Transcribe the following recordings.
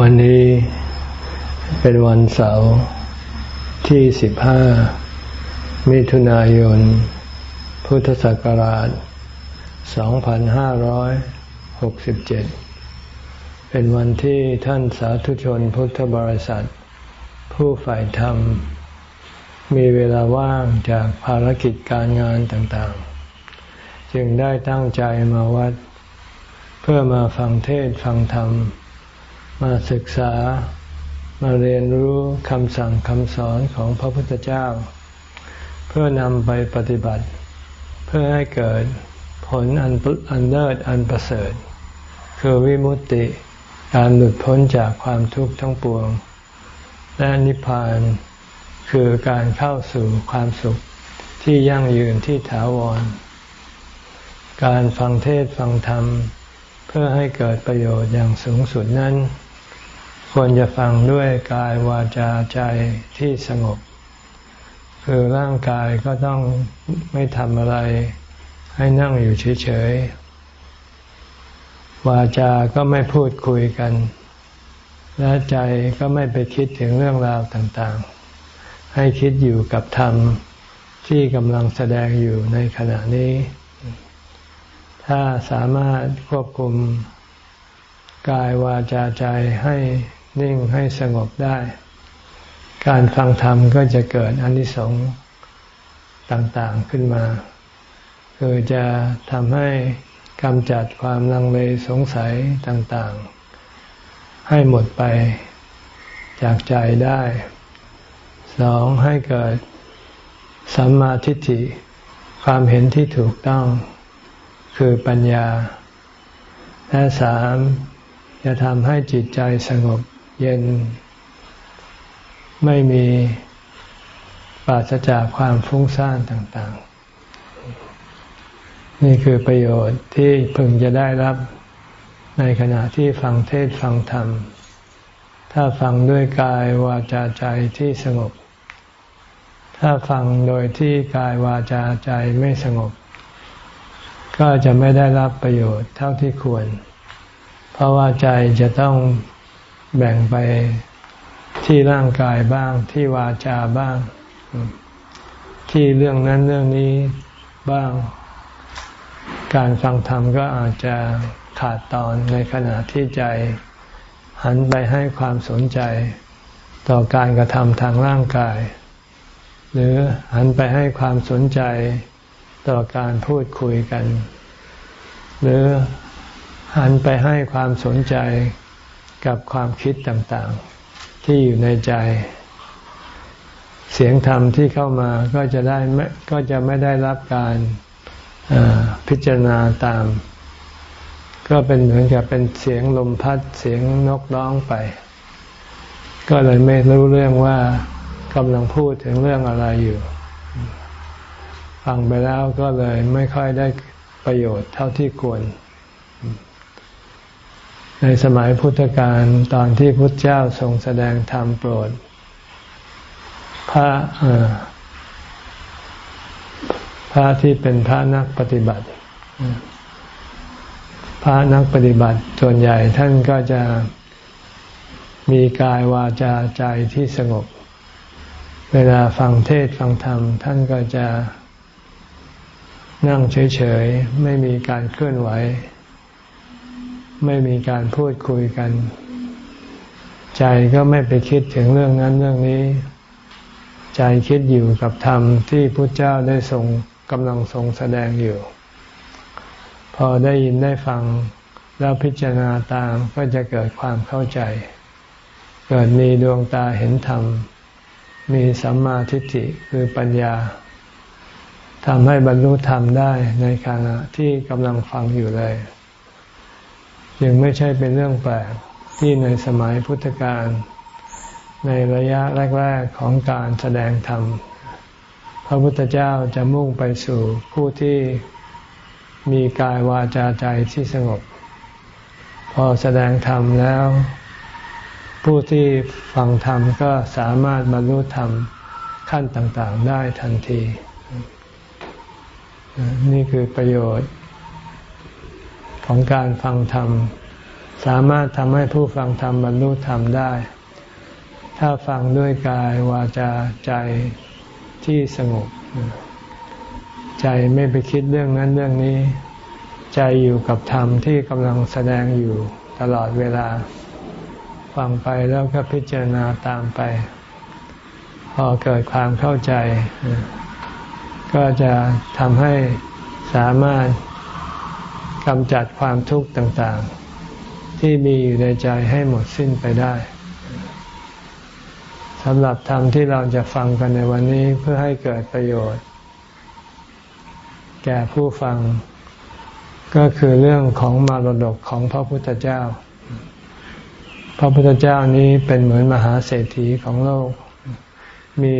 วันนี้เป็นวันเสาร์ที่ 15 มิถุนายน พุทธศักราช 2567 เป็นวันที่ท่านสาธุชนพุทธบริษัท ผู้ฝ่ายธรรม มีเวลาว่างจากภารกิจการงานต่างๆ จึงได้ตั้งใจมาวัด เพื่อมาฟังเทศฟังธรรม มาศึกษามาเรียนรู้คำสั่งคำสอนของพระพุทธเจ้า เพื่อนำไปปฏิบัติ เพื่อให้เกิดผลอันอันเลิศอันประเสริฐ คือวิมุตติการหลุดพ้นจากความทุกข์ทั้งปวง และนิพพานคือการเข้าสู่ความสุขที่ยั่งยืนที่ถาวร การฟังเทศฟังธรรม เพื่อให้เกิดประโยชน์อย่างสูงสุดนั้น ควรจะฟังด้วยกายวาจาใจที่สงบ คือร่างกายก็ต้องไม่ทำอะไร ให้นั่งอยู่เฉย ๆ วาจาก็ไม่พูดคุยกัน และใจก็ไม่ไปคิดถึงเรื่องราวต่างๆ ให้คิดอยู่กับธรรมที่กำลังแสดงอยู่ในขณะนี้ ถ้าสามารถควบคุมกายวาจาใจให้ นิ่งให้สงบได้ การฟังธรรมก็จะเกิดอนิสงส์ต่างๆขึ้นมา คือจะทำให้กำจัดความลังเลสงสัยต่างๆ ให้หมดไปจากใจได้สองให้เกิดสัมมาทิฏฐิความเห็นที่ถูกต้อง คือปัญญา และสามจะทำให้จิตใจสงบ เย็น ไม่มีปราศจากความฟุ้งซ่านต่างๆ นี่คือประโยชน์ที่พึงจะได้รับในขณะที่ฟังเทศฟังธรรม ถ้าฟังด้วยกายวาจาใจที่สงบ ถ้าฟังโดยที่กายวาจาใจไม่สงบ ก็จะไม่ได้รับประโยชน์เท่าที่ควร เพราะว่าใจจะต้อง แบ่งไปที่ร่างกายบ้าง ที่วาจาบ้าง ที่เรื่องนั้นเรื่องนี้บ้าง การฟังธรรมก็อาจจะขาดตอนในขณะที่ใจ หันไปให้ความสนใจ ต่อการกระทำทางร่างกาย หรือหันไปให้ความสนใจต่อการพูดคุยกัน หรือหันไปให้ความสนใจ กับความคิดต่างๆ ที่อยู่ในใจ เสียงธรรมที่เข้ามาก็จะได้ก็จะไม่ได้รับการพิจารณาตาม ก็เป็นเหมือนกับเป็นเสียงลมพัดเสียงนกร้องไป ก็เลยไม่รู้เรื่องว่ากำลังพูดถึงเรื่องอะไรอยู่ ฟังไปแล้วก็เลยไม่ค่อยได้ประโยชน์เท่าที่ควร ในสมัยพุทธกาลตอนที่พุทธเจ้าทรงแสดงธรรมโปรด พระพระที่เป็นพระนักปฏิบัติ พระนักปฏิบัติส่วนใหญ่ท่านก็จะมีกายวาจาใจที่สงบ เวลาฟังเทศฟังธรรม ท่านก็จะนั่งเฉยๆ ไม่มีการเคลื่อนไหว ไม่มีการพูดคุยกัน ใจก็ไม่ไปคิดถึงเรื่องนั้นเรื่องนี้ ใจคิดอยู่กับธรรมที่พระเจ้าได้ทรงกำลังทรงแสดงอยู่ พอได้ยินได้ฟังแล้วพิจารณาตามก็จะเกิดความเข้าใจ เกิดมีดวงตาเห็นธรรม มีสัมมาทิฏฐิคือปัญญาทำให้บรรลุธรรมได้ในขณะที่กำลังฟังอยู่เลย จึงไม่ใช่เป็นเรื่องแปลกที่ในสมัยพุทธกาลในระยะแรก ๆของการแสดงธรรม พระพุทธเจ้าจะมุ่งไปสู่ผู้ที่มีกายวาจาใจที่สงบ พอแสดงธรรมแล้ว ผู้ที่ฟังธรรมก็สามารถบรรลุธรรมขั้นต่างๆได้ทันที นี่คือประโยชน์ ของการฟังธรรม สามารถทำให้ผู้ฟังธรรมบรรลุธรรมได้ ถ้าฟังด้วยกายวาจาใจที่สงบ ใจไม่ไปคิดเรื่องนั้นเรื่องนี้ ใจอยู่กับธรรมที่กำลังแสดงอยู่ตลอดเวลา ฟังไปแล้วก็พิจารณาตามไป พอเกิดความเข้าใจ ก็จะทำให้สามารถ กำจัดความทุกข์ต่างๆ ที่มีอยู่ในใจให้หมดสิ้นไปได้สำหรับธรรมที่เราจะฟังกันในวันนี้เพื่อให้เกิดประโยชน์ แก่ผู้ฟัง ก็คือเรื่องของมารดกของพระพุทธเจ้า พระพุทธเจ้านี้เป็นเหมือนมหาเศรษฐีของโลก มี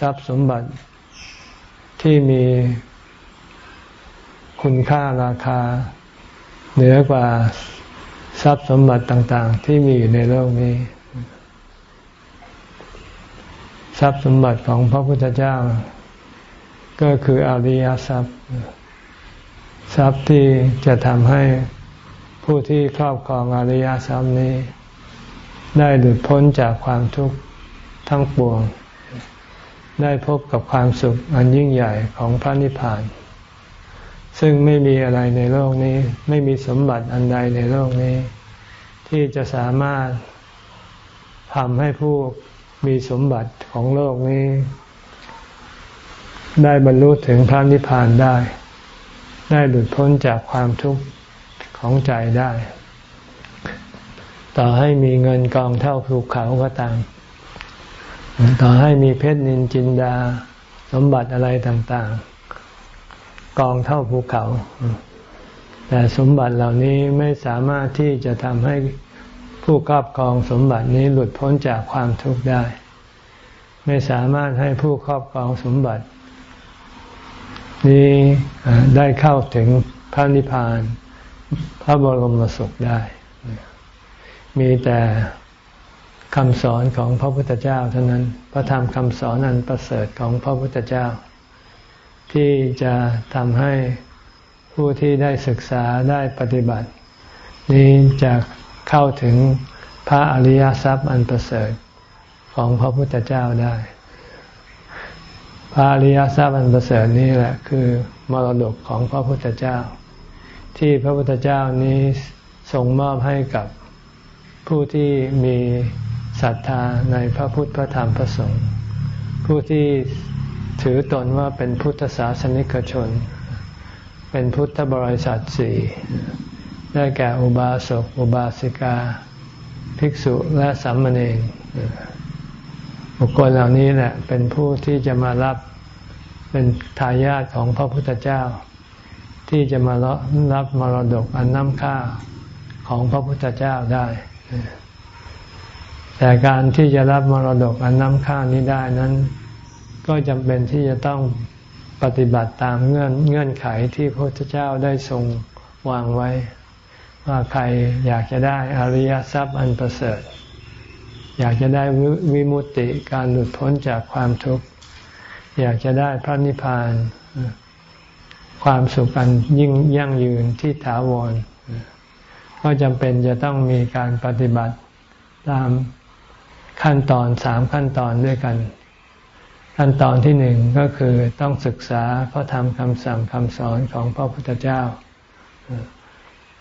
ทรัพย์สมบัติที่มีคุณค่าราคา เหนือกว่าทรัพย์สมบัติต่าง ๆ ที่มีอยู่ในโลกนี้ ทรัพย์สมบัติของพระพุทธเจ้า ก็คืออริยทรัพย์ ทรัพย์ที่จะทำให้ผู้ที่ครอบครองอริยทรัพย์นี้ ได้หลุดพ้นจากความทุกข์ทั้งปวง ได้พบกับความสุขอันยิ่งใหญ่ของพระนิพพาน ซึ่งไม่มีอะไรในโลกนี้ ไม่มีสมบัติอันใดในโลกนี้ ที่จะสามารถทำให้ผู้มีสมบัติของโลกนี้ ได้บรรลุถึงพระนิพพานได้ ได้หลุดพ้นจากความทุกข์ของใจได้ ต่อให้มีเงินกองเท่าภูเขาก็ตาม ต่อให้มีเพชรนินจินดา สมบัติอะไรต่างๆ กองเท่าภูเขา แต่สมบัติเหล่านี้ไม่สามารถที่จะทำให้ผู้ครอบครองสมบัตินี้หลุดพ้นจากความทุกข์ได้ ไม่สามารถให้ผู้ครอบครองสมบัติ นี้ได้เข้าถึงพระนิพพาน พระบรมสุขได้ มีแต่คำสอนของพระพุทธเจ้าเท่านั้น พระธรรมคำสอนอันประเสริฐของพระพุทธเจ้า ที่จะทำให้ผู้ที่ได้ศึกษาได้ปฏิบัติ นี้จะเข้าถึงพระอริยทรัพย์อันประเสริฐของพระพุทธเจ้าได้ พระอริยทรัพย์อันประเสริฐนี้แหละคือมรดกของพระพุทธเจ้า ที่พระพุทธเจ้านี้ทรงมอบให้กับผู้ที่มีศรัทธาในพระพุทธพระธรรมพระสงฆ์ผู้ที่ ถือตนว่าเป็นพุทธศาสนิกชน เป็นพุทธบริษัทสี่ได้แก่อุบาสกอุบาสิกา ภิกษุและสัมเนรบุคคลเหล่านี้แหละเป็นผู้ที่จะมารับเป็นทายาทของพระพุทธเจ้า ที่จะมารับมรดกอันน้ำค่าของพระพุทธเจ้าได้ แต่การที่จะรับมรดกอันน้ำค่านี้ได้นั้น ก็จำเป็นที่จะต้องปฏิบัติตามเงื่อนเงื่อนไขที่พระพุทธเจ้าได้ทรงวางไว้ ว่าใครอยากจะได้อริยทรัพย์อันประเสริฐ อยากจะได้วิมุตติการหลุดพ้นจากความทุกข์ อยากจะได้พระนิพพาน ความสุขอันยิ่งยั่งยืนที่ถาวร ก็จำเป็นจะต้องมีการปฏิบัติตามขั้นตอนสามขั้นตอนด้วยกัน ขั้นตอนที่หนึ่งก็คือต้องศึกษาพระธรรมคำสั่งคำสอนของพระพุทธเจ้า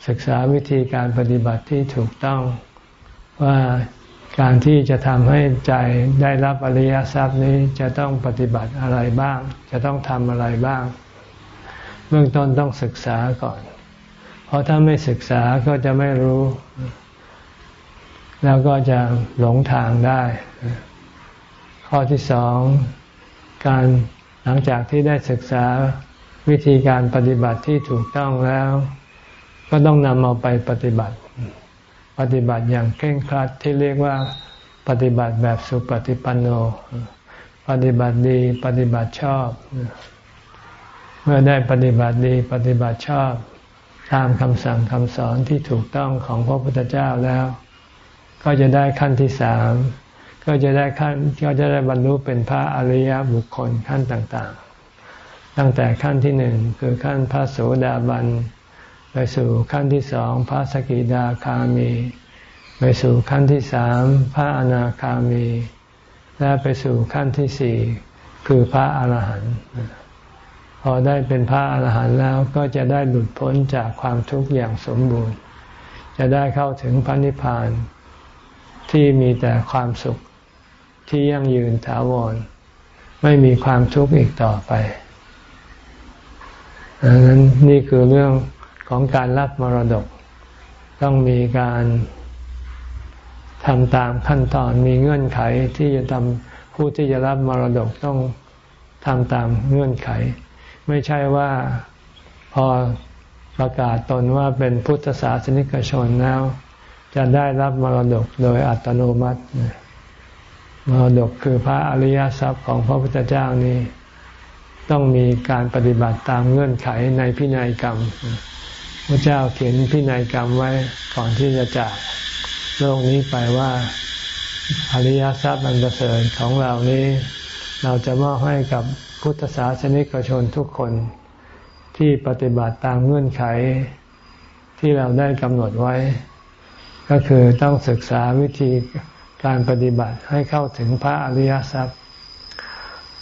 ศึกษาวิธีการปฏิบัติที่ถูกต้องว่าการที่จะทำให้ใจได้รับอริยทรัพย์นี้จะต้องปฏิบัติอะไรบ้าง จะต้องทำอะไรบ้าง เบื้องต้นต้องศึกษาก่อน เพราะถ้าไม่ศึกษาก็จะไม่รู้ แล้วก็จะหลงทางได้ ข้อที่สอง การหลังจากที่ได้ศึกษาวิธีการปฏิบัติที่ถูกต้องแล้ว ก็ต้องนำเอาไปปฏิบัติ ปฏิบัติอย่างเคร่งครัดที่เรียกว่าปฏิบัติแบบสุปฏิปันโน ปฏิบัติดีปฏิบัติชอบ เมื่อได้ปฏิบัติดีปฏิบัติชอบตามคำสั่งคำสอนที่ถูกต้องของพระพุทธเจ้าแล้ว ก็จะได้ขั้นที่สาม ก็จะได้ขั้นก็จะได้บรรลุเป็นพระอริยบุคคลขั้นต่างๆ ตั้งแต่ขั้นที่หนึ่งคือขั้นพระโสดาบันไปสู่ขั้นที่สองพระสกิดาคามี ไปสู่ขั้นที่สามพระอนาคามี และไปสู่ขั้นที่สี่คือพระอาหารหันต์พอได้เป็นพระอาหารหันต์แล้วก็จะได้หลุดพ้นจากความทุกข์อย่างสมบูรณ์ จะได้เข้าถึงพระนิพพานที่มีแต่ความสุข ที่ยั่งยืนถาวร ไม่มีความทุกข์อีกต่อไปดังนั้นนี่คือเรื่องของการรับมรดก ต้องมีการทำตามขั้นตอนมีเงื่อนไขที่จะทำผู้ที่จะรับมรดกต้องทำตามเงื่อนไข ไม่ใช่ว่าพอประกาศตนว่าเป็นพุทธศาสนิกชนแล้ว จะได้รับมรดกโดยอัตโนมัติ มรดกคือพระอริยทรัพย์ของพระพุทธเจ้านี้ ต้องมีการปฏิบัติตามเงื่อนไขในพินัยกรรมพระเจ้าเขียนพินัยกรรมไว้ก่อนที่จะจากโลกนี้ไปว่าอริยทรัพย์อันประเสริฐของเรานี้ เราจะมอบให้กับพุทธศาสนิกชนทุกคนที่ปฏิบัติตามเงื่อนไขที่เราได้กำหนดไว้ ก็คือต้องศึกษาวิธี การปฏิบัติให้เข้าถึงพระอริยทรัพย์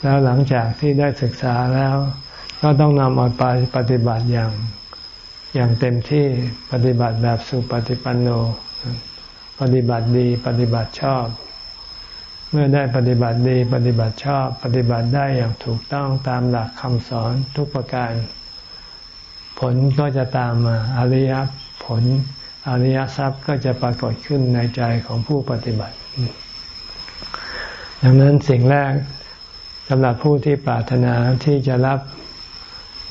แล้วหลังจากที่ได้ศึกษาแล้ว ก็ต้องนำเอาไปปฏิบัติอย่างอย่างเต็มที่ปฏิบัติแบบสุปฏิปันโน ปฏิบัติดีปฏิบัติชอบ เมื่อได้ปฏิบัติดีปฏิบัติชอบ ปฏิบัติได้อย่างถูกต้องตามหลักคำสอนทุกประการ ผลก็จะตามมาอริยผลอริยทรัพย์ก็จะปรากฏขึ้นในใจของผู้ปฏิบัติ ดังนั้นสิ่งแรกสำหรับผู้ที่ปรารถนาที่จะรับ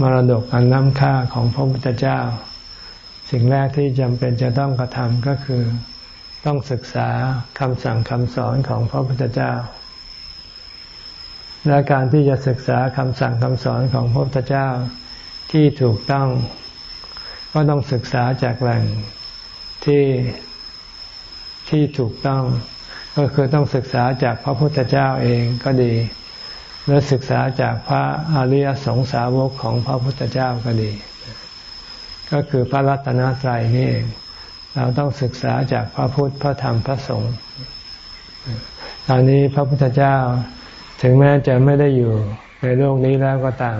มรดกอันล้ำค่าของพระพุทธเจ้า สิ่งแรกที่จำเป็นจะต้องกระทำก็คือ ต้องศึกษาคำสั่งคำสอนของพระพุทธเจ้า และการที่จะศึกษาคำสั่งคำสอนของพระพุทธเจ้าที่ถูกต้อง ก็ต้องศึกษาจากแหล่งที่ที่ถูกต้อง ก็คือต้องศึกษาจากพระพุทธเจ้าเองก็ดี หรือศึกษาจากพระอริยสงสาวกของพระพุทธเจ้าก็ดี ก็คือพระรัตนตรัยนี่เองเราต้องศึกษาจากพระพุทธพระธรรมพระสงฆ์ตอนนี้พระพุทธเจ้าถึงแม้จะไม่ได้อยู่ในโลกนี้แล้วก็ตาม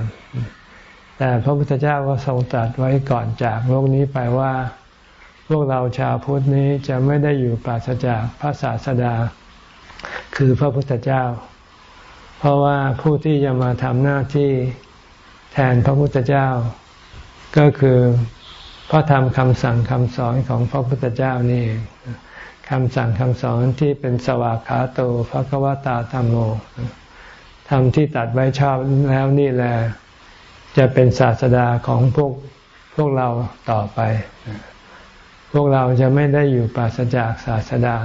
แต่พระพุทธเจ้าก็ทรงตรัสไว้ก่อนจากโลกนี้ไปว่า พวกเราชาวพุทธนี้จะไม่ได้อยู่ปราศจากพระศาสดา คือพระพุทธเจ้า เพราะว่าผู้ที่จะมาทำหน้าที่แทนพระพุทธเจ้า ก็คือพระธรรมคำสั่งคำสอนของพระพุทธเจ้านี่คำสั่งคำสอนที่เป็นสวากขาโตภะควตาธรรมโมธรรมที่ตัดไว้ชอบแล้วนี่แหละจะเป็นศาสดาของพวกพวกเราต่อไป พวกเราจะไม่ได้อยู่ปราศจากศาสดา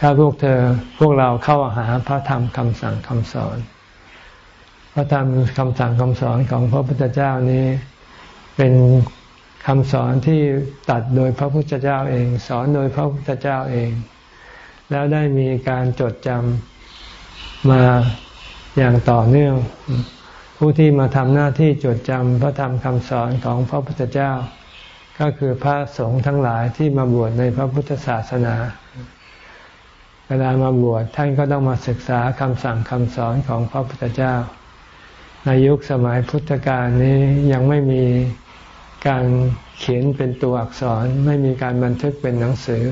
ถ้าพวกเธอพวกเราเข้าหาพระธรรมคำสั่งคำสอน พระธรรมคำสั่งคำสอนของพระพุทธเจ้านี้ เป็นคำสอนที่ตัดโดยพระพุทธเจ้าเอง สอนโดยพระพุทธเจ้าเอง แล้วได้มีการจดจำมาอย่างต่อเนื่อง ผู้ที่มาทำหน้าที่จดจำพระธรรมคำสอนของพระพุทธเจ้า ก็คือพระสงฆ์ทั้งหลายที่มาบวชในพระพุทธศาสนา เวลามาบวชท่านก็ต้องมาศึกษาคำสั่งคำสอนของพระพุทธเจ้า ในยุคสมัยพุทธกาลนี้ยังไม่มีการเขียนเป็นตัวอักษรไม่มีการบันทึกเป็นหนังสือ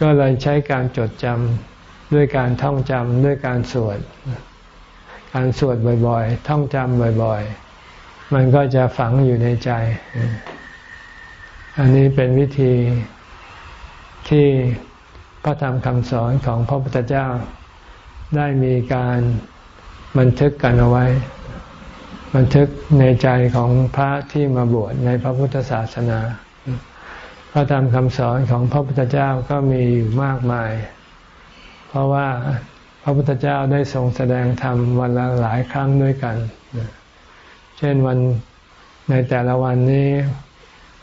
ก็เลยใช้การจดจำด้วยการท่องจำด้วยการสวด การสวดบ่อยๆ ท่องจำบ่อยๆ มันก็จะฝังอยู่ในใจ อันนี้เป็นวิธีที่พระธรรมคำสอนของพระพุทธเจ้าได้มีการบันทึกกันเอาไว้ บันทึกในใจของพระที่มาบวชในพระพุทธศาสนา พระธรรมคำสอนของพระพุทธเจ้าก็มีอยู่มากมาย เพราะว่าพระพุทธเจ้าได้ทรงแสดงธรรมวันละหลายครั้งด้วยกัน เช่นวันในแต่ละวันนี้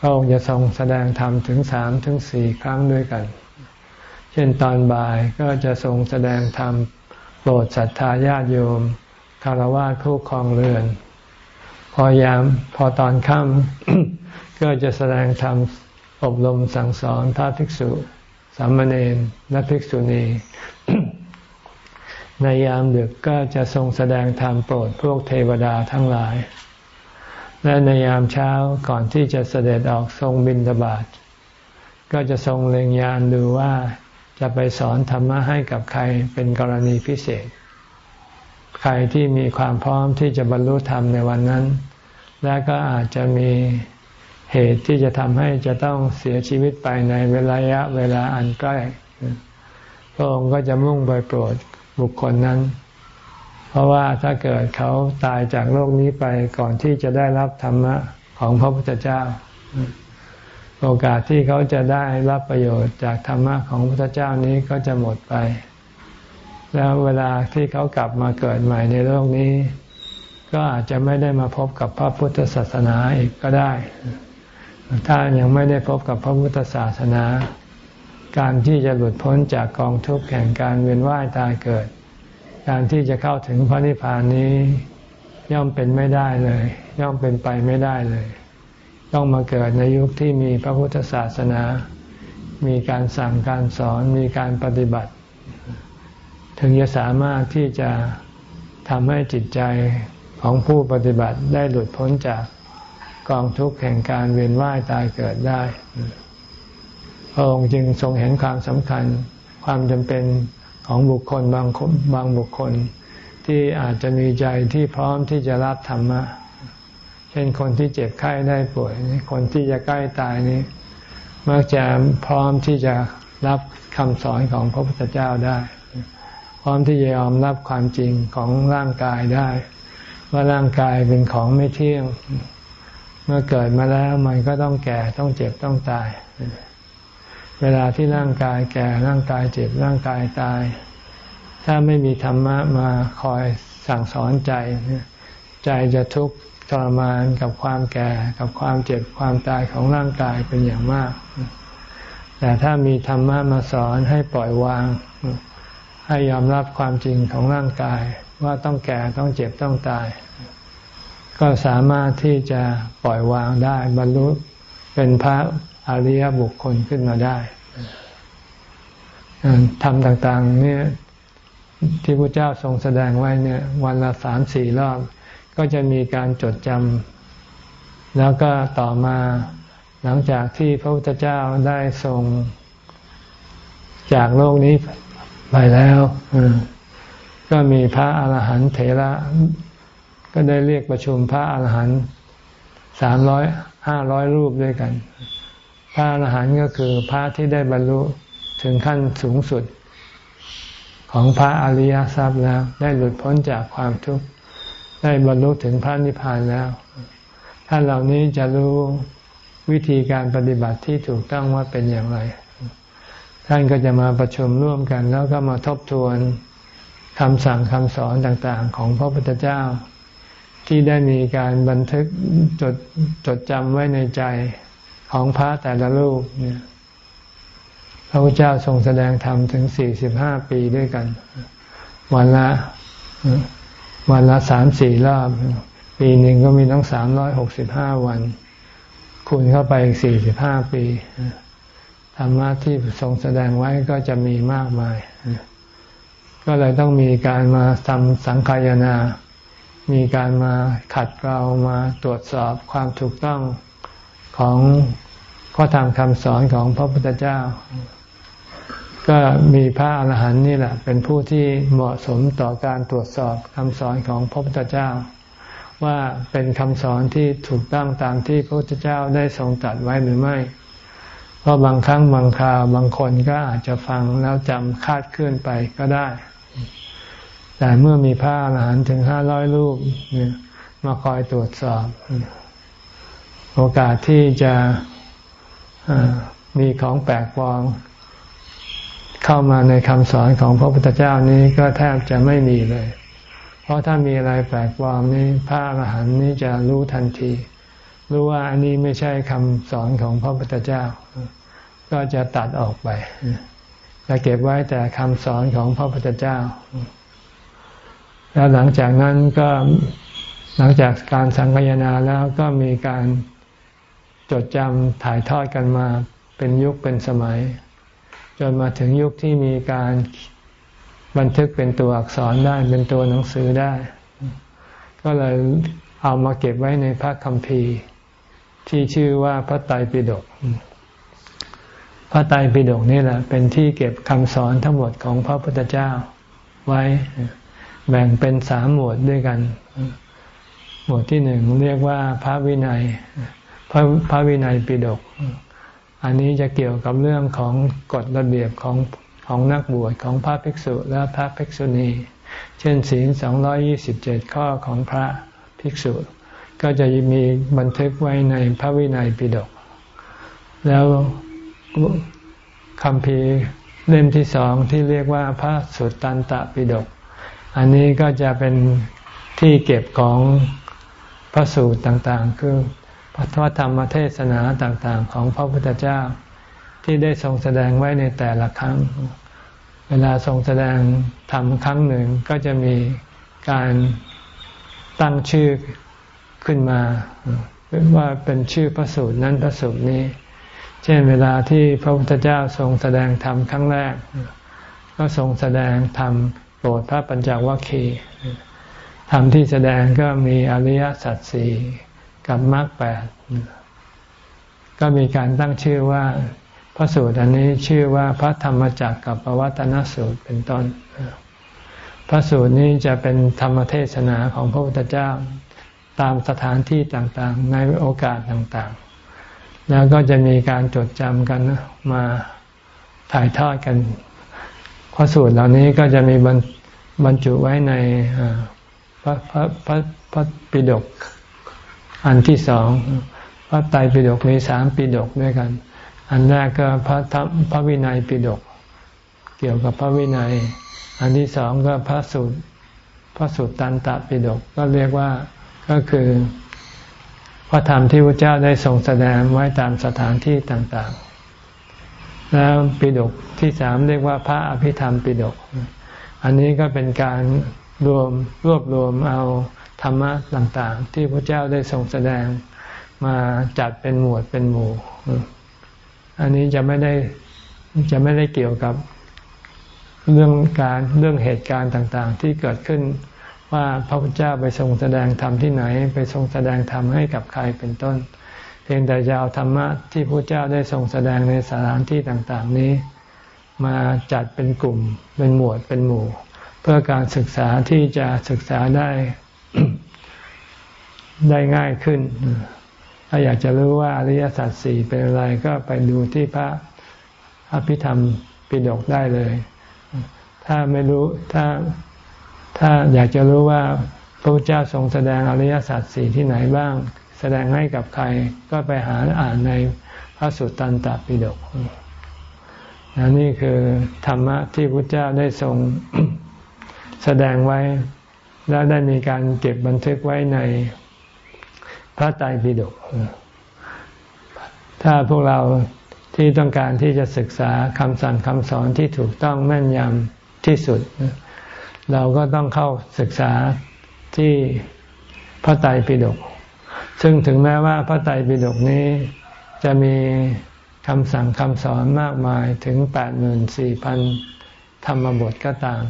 ระองค์จะทรงแสดงธรรมถึงสามถึงสี่ครั้งด้วยกัน เช่นตอนบ่ายก็จะทรงแสดงธรรมโปรดศรัทธาญาติโยมคารวะผู้ครองเรือน พอยามพอตอนค่ำก็จะแสดงธรรมอบรมสั่งสอนพระภิกษุสามเณรและภิกษุณี ในยามดึกก็จะทรงแสดงธรรมโปรดพวกเทวดาทั้งหลาย และในยามเช้าก่อนที่จะเสด็จออกทรงบินทบาทก็จะทรงเล็งยานดูว่าจะไปสอนธรรมะให้กับใครเป็นกรณีพิเศษ ใครที่มีความพร้อมที่จะบรรลุธรรมในวันนั้น และก็อาจจะมีเหตุที่จะทำให้จะต้องเสียชีวิตไปในเวลาระยะเวลาอันใกล้พระองค์ก็จะมุ่งไปโปรดบุคคลนั้น เพราะว่าถ้าเกิดเขาตายจากโลกนี้ไปก่อนที่จะได้รับธรรมะของพระพุทธเจ้า โอกาสที่เขาจะได้รับประโยชน์จากธรรมะของพระพุทธเจ้านี้ก็จะหมดไป แล้วเวลาที่เขากลับมาเกิดใหม่ในโลกนี้ ก็อาจจะไม่ได้มาพบกับพระพุทธศาสนาอีกก็ได้ ถ้ายังไม่ได้พบกับพระพุทธศาสนา การที่จะหลุดพ้นจากกองทุกข์แห่งการเวียนว่ายตายเกิด การที่จะเข้าถึงพระนิพพานนี้ย่อมเป็นไม่ได้เลย ย่อมเป็นไปไม่ได้เลย ต้องมาเกิดในยุคที่มีพระพุทธศาสนา มีการสั่งการสอนมีการปฏิบัติ ถึงจะสามารถที่จะทำให้จิตใจของผู้ปฏิบัติได้หลุดพ้นจากกองทุกข์แห่งการเวียนว่ายตายเกิดได้ พระองค์จึงทรงเห็นความสำคัญความจำเป็น ของบุคคลบางบางบุคคล ที่อาจจะมีใจที่พร้อมที่จะรับธรรมะ เช่นคนที่เจ็บไข้ได้ป่วย คนที่จะใกล้ตายนี้ มักจะพร้อมที่จะรับคำสอนของพระพุทธเจ้าได้ พร้อมที่จะยอมรับความจริงของร่างกายได้ ว่าร่างกายเป็นของไม่เที่ยง เมื่อเกิดมาแล้วมันก็ต้องแก่ต้องเจ็บต้องตาย เวลาที่ร่างกายแก่ร่างกายเจ็บร่างกายตาย ถ้าไม่มีธรรมะมาคอยสั่งสอนใจ ใจจะทุกข์ทรมานกับความแก่กับความเจ็บความตายของร่างกายเป็นอย่างมาก แต่ถ้ามีธรรมะมาสอนให้ปล่อยวาง ให้ยอมรับความจริงของร่างกายว่าต้องแก่ต้องเจ็บต้องตาย ก็สามารถที่จะปล่อยวางได้บรรลุเป็นพระ อริยบุคคลขึ้นมาได้ทำต่างๆ เนี่ยที่พระเจ้าทรงแสดงไว้เนี่ย วันละสามสี่รอบ ก็จะมีการจดจำแล้วก็ต่อมาหลังจากที่พระพุทธเจ้าได้ทรงจากโลกนี้ไปแล้วก็มีพระอาหารหันต์เถระ ก็ได้เรียกประชุมพระอาหารหันต์สามร้อยห้าร้อยรูปด้วยกัน ระอรหันต์ก็คือพระที่ได้บรรลุถึงขั้นสูงสุด ของพระอริยทรัพย์แล้ว ได้หลุดพ้นจากความทุกข์ได้บรรลุถึงพระนิพพานแล้ว ท่านเหล่านี้จะรู้วิธีการปฏิบัติที่ถูกต้องว่าเป็นอย่างไร ท่านก็จะมาประชุมร่วมกัน แล้วก็มาทบทวนคำสั่งคำสอนต่างๆ ของพระพุทธเจ้าที่ได้มีการบันทึกจดจดจำไว้ในใจ ของพระแต่ละรูปเนี่ยพระพุทธเจ้าทรงแสดงธรรมถึงสี่สิบห้าปีด้วยกัน วันละวันละสามสี่รอบ ปีหนึ่งก็มีทั้งสามร้อยหกสิบห้าวัน คูณเข้าไปอีกสี่สิบห้าปีธรรมะที่ทรงแสดงไว้ก็จะมีมากมาย ก็เลยต้องมีการมาทำสังขายนา มีการมาขัดเกลามาตรวจสอบความถูกต้อง ของข้อธรรมคำสอนของพระพุทธเจ้า ก็มีพระอรหันต์นี่แหละ เป็นผู้ที่เหมาะสมต่อการตรวจสอบคำสอนของพระพุทธเจ้า ว่าเป็นคำสอนที่ถูกต้องตามที่พระพุทธเจ้าได้ทรงตรัสไว้หรือไม่ เพราะบางครั้งบางคราวบางคนก็อาจจะฟังแล้วจำคาดเคลื่อนไปก็ได้ แต่เมื่อมีพระอรหันต์ถึงห้าร้อยรูปมาคอยตรวจสอบ โอกาสที่จะมีของแปลกปลอมเข้ามาในคำสอนของพระพุทธเจ้านี้ก็แทบจะไม่มีเลย เพราะถ้ามีอะไรแปลกปลอมนี้พระอรหันต์นี้จะรู้ทันที รู้ว่าอันนี้ไม่ใช่คำสอนของพระพุทธเจ้า ก็จะตัดออกไปจะเก็บไว้แต่คำสอนของพระพุทธเจ้า แล้วหลังจากนั้นก็หลังจากการสังคยนาแล้วก็มีการ จดจำถ่ายทอดกันมาเป็นยุคเป็นสมัย จนมาถึงยุคที่มีการบันทึกเป็นตัวอักษรได้เป็นตัวหนังสือได้ ก็เลยเอามาเก็บไว้ในพระคัมภีร์ ที่ชื่อว่าพระไตรปิฎกพระไตรปิฎกนี่แหละเป็นที่เก็บคำสอนทั้งหมดของพระพุทธเจ้าไว้แบ่งเป็นสามหมวดด้วยกัน หมวดที่หนึ่งเรียกว่าพระวินัย พระพระวินัยปิฎกอันนี้จะเกี่ยวกับเรื่องของกฎระเบียบของของนักบวชของพระภิกษุและพระภิกษุณี เช่นศีลสองยี่สิบเจ็ดข้อของพระภิกษุ ก็จะมีบันทึกไว้ในพระวินัยปิฎกแล้วคำพีเล่มที่สองที่เรียกว่าพระสุตตันตปิฎกอันนี้ก็จะเป็นที่เก็บของพระสูตรต่างๆ คือ พระธรรมเทศนาต่างๆ ของพระพุทธเจ้าที่ได้ทรงแสดงไว้ในแต่ละครั้ง เวลาทรงแสดงทำครั้งหนึ่งก็จะมีการตั้งชื่อขึ้นมาว่าเป็นชื่อพระสูตรนั้นพระสูตรนี้ เช่นเวลาที่พระพุทธเจ้าทรงแสดงธรรมครั้งแรก ก็ทรงแสดงธรรมโปรดพระปัญจวัคคีย์ธรรมที่แสดงก็มีอริยสัจสี่ กับมรรคแปดก็มีการตั้งชื่อว่า พระสูตรอันนี้ชื่อว่าพระธรรมจักรกับปวัตนสูตรเป็นต้น พระสูตรนี้จะเป็นธรรมเทศนาของพระพุทธเจ้าตามสถานที่ต่างๆ ในโอกาสต่างๆ แล้วก็จะมีการจดจำกันมาถ่ายทอดกันพระสูตรเหล่านี้ก็จะมีบรรจุไว้ในพระพระพระพระปิฎก อันที่สองพระไตรปิฎกมีสามปิฎกด้วยกัน อันแรกก็พระธรรมพระวินัยปิฎกเกี่ยวกับพระวินัย อันที่สองก็พระสูตรพระสูตรตันตะปิฎกก็เรียกว่าก็คือพระธรรมที่พระเจ้าได้ทรงแสดงไว้ตามสถานที่ต่างๆ แล้วปิฎกที่สามเรียกว่าพระอภิธรรมปิฎกอันนี้ก็เป็นการรวมรวบรวมเอา ธรรมะต่างๆ ที่พระเจ้าได้ทรงแสดงมาจัดเป็นหมวดเป็นหมู่ อันนี้จะไม่ได้จะไม่ได้เกี่ยวกับเรื่องการเรื่องเหตุการณ์ต่างๆ ที่เกิดขึ้นว่าพระพุทธเจ้าไปทรงแสดงธรรมที่ไหน ไปทรงแสดงธรรมให้กับใครเป็นต้น เพียงแต่จะเอาธรรมะที่พระเจ้าได้ทรงแสดงในสถานที่ต่างๆนี้ มาจัดเป็นกลุ่มเป็นหมวดเป็นหมู่ เพื่อการศึกษาที่จะศึกษาได้ ได้ง่ายขึ้น ถ้าอยากจะรู้ว่าอริยสัจสี่เป็นอะไรก็ไปดูที่พระอภิธรรมปิฎกได้เลย ถ้าไม่รู้ถ้าถ้าอยากจะรู้ว่าพระพุทธเจ้าทรงแสดงอริยสัจสี่ที่ไหนบ้าง แสดงให้กับใครก็ไปหาอ่านในพระสุตตันตปิฎกนนี่คือธรรมะที่พระเจ้าได้ทรงแสดงไว้ แล้วได้มีการเก็บบันทึกไว้ใน พระไตรปิฎกถ้าพวกเราที่ต้องการที่จะศึกษาคำสั่งคำสอนที่ถูกต้องแม่นยำที่สุด เราก็ต้องเข้าศึกษาที่พระไตรปิฎกซึ่งถึงแม้ว่าพระไตรปิฎกนี้จะมีคำสั่งคำสอนมากมายถึงแปดหมื่นสี่พันธรรมบทก็ตาม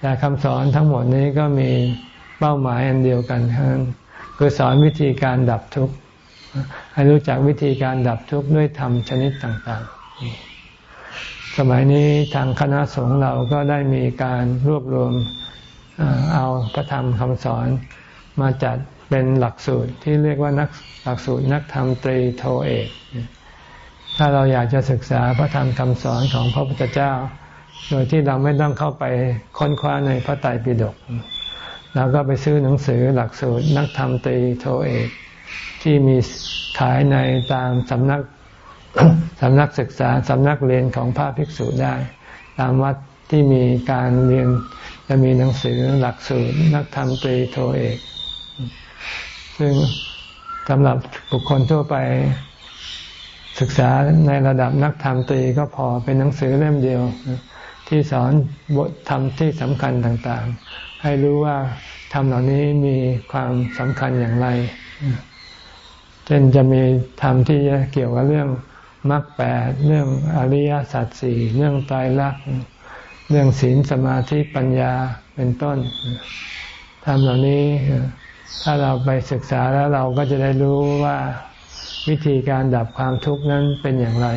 แต่คำสอนทั้งหมดนี้ก็มีเป้าหมายอันเดียวกัน คือสอนวิธีการดับทุกข์ให้รู้จักวิธีการดับทุกข์ด้วยธรรมชนิดต่างๆ สมัยนี้ทางคณะสงฆ์เราก็ได้มีการรวบรวมเอาพระธรรมคำสอนมาจัดเป็นหลักสูตรที่เรียกว่านักหลักสูตรนักธรรมตรีโทเอกถ้าเราอยากจะศึกษาพระธรรมคำสอนของพระพุทธเจ้า โดยที่เราไม่ต้องเข้าไปค้นคว้าในพระไตรปิฎก เราก็ไปซื้อหนังสือหลักสูตรนักธรรมตรีโทเอกที่มีขายในตามสำนักสำนักศึกษาสำนักเรียนของพระภิกษุได้ ตามวัดที่มีการเรียนจะมีหนังสือหลักสูตรนักธรรมตรีโทเอก ซึ่งสำหรับบุคคลทั่วไปศึกษาในระดับนักธรรมตรีก็พอเป็นหนังสือเล่มเดียว ที่สอนบทธรรมที่สำคัญต่างๆ ให้รู้ว่าธรรมเหล่านี้มีความสำคัญอย่างไร เช่นจะมีธรรมที่เกี่ยวกับเรื่องมรรคแปดเรื่องอริยสัจสี่เรื่องไตรลักษณ์เรื่องศีลสมาธิปัญญาเป็นต้นธรรมเหล่านี้ถ้าเราไปศึกษาแล้วเราก็จะได้รู้ว่าวิธีการดับความทุกข์นั้นเป็นอย่างไร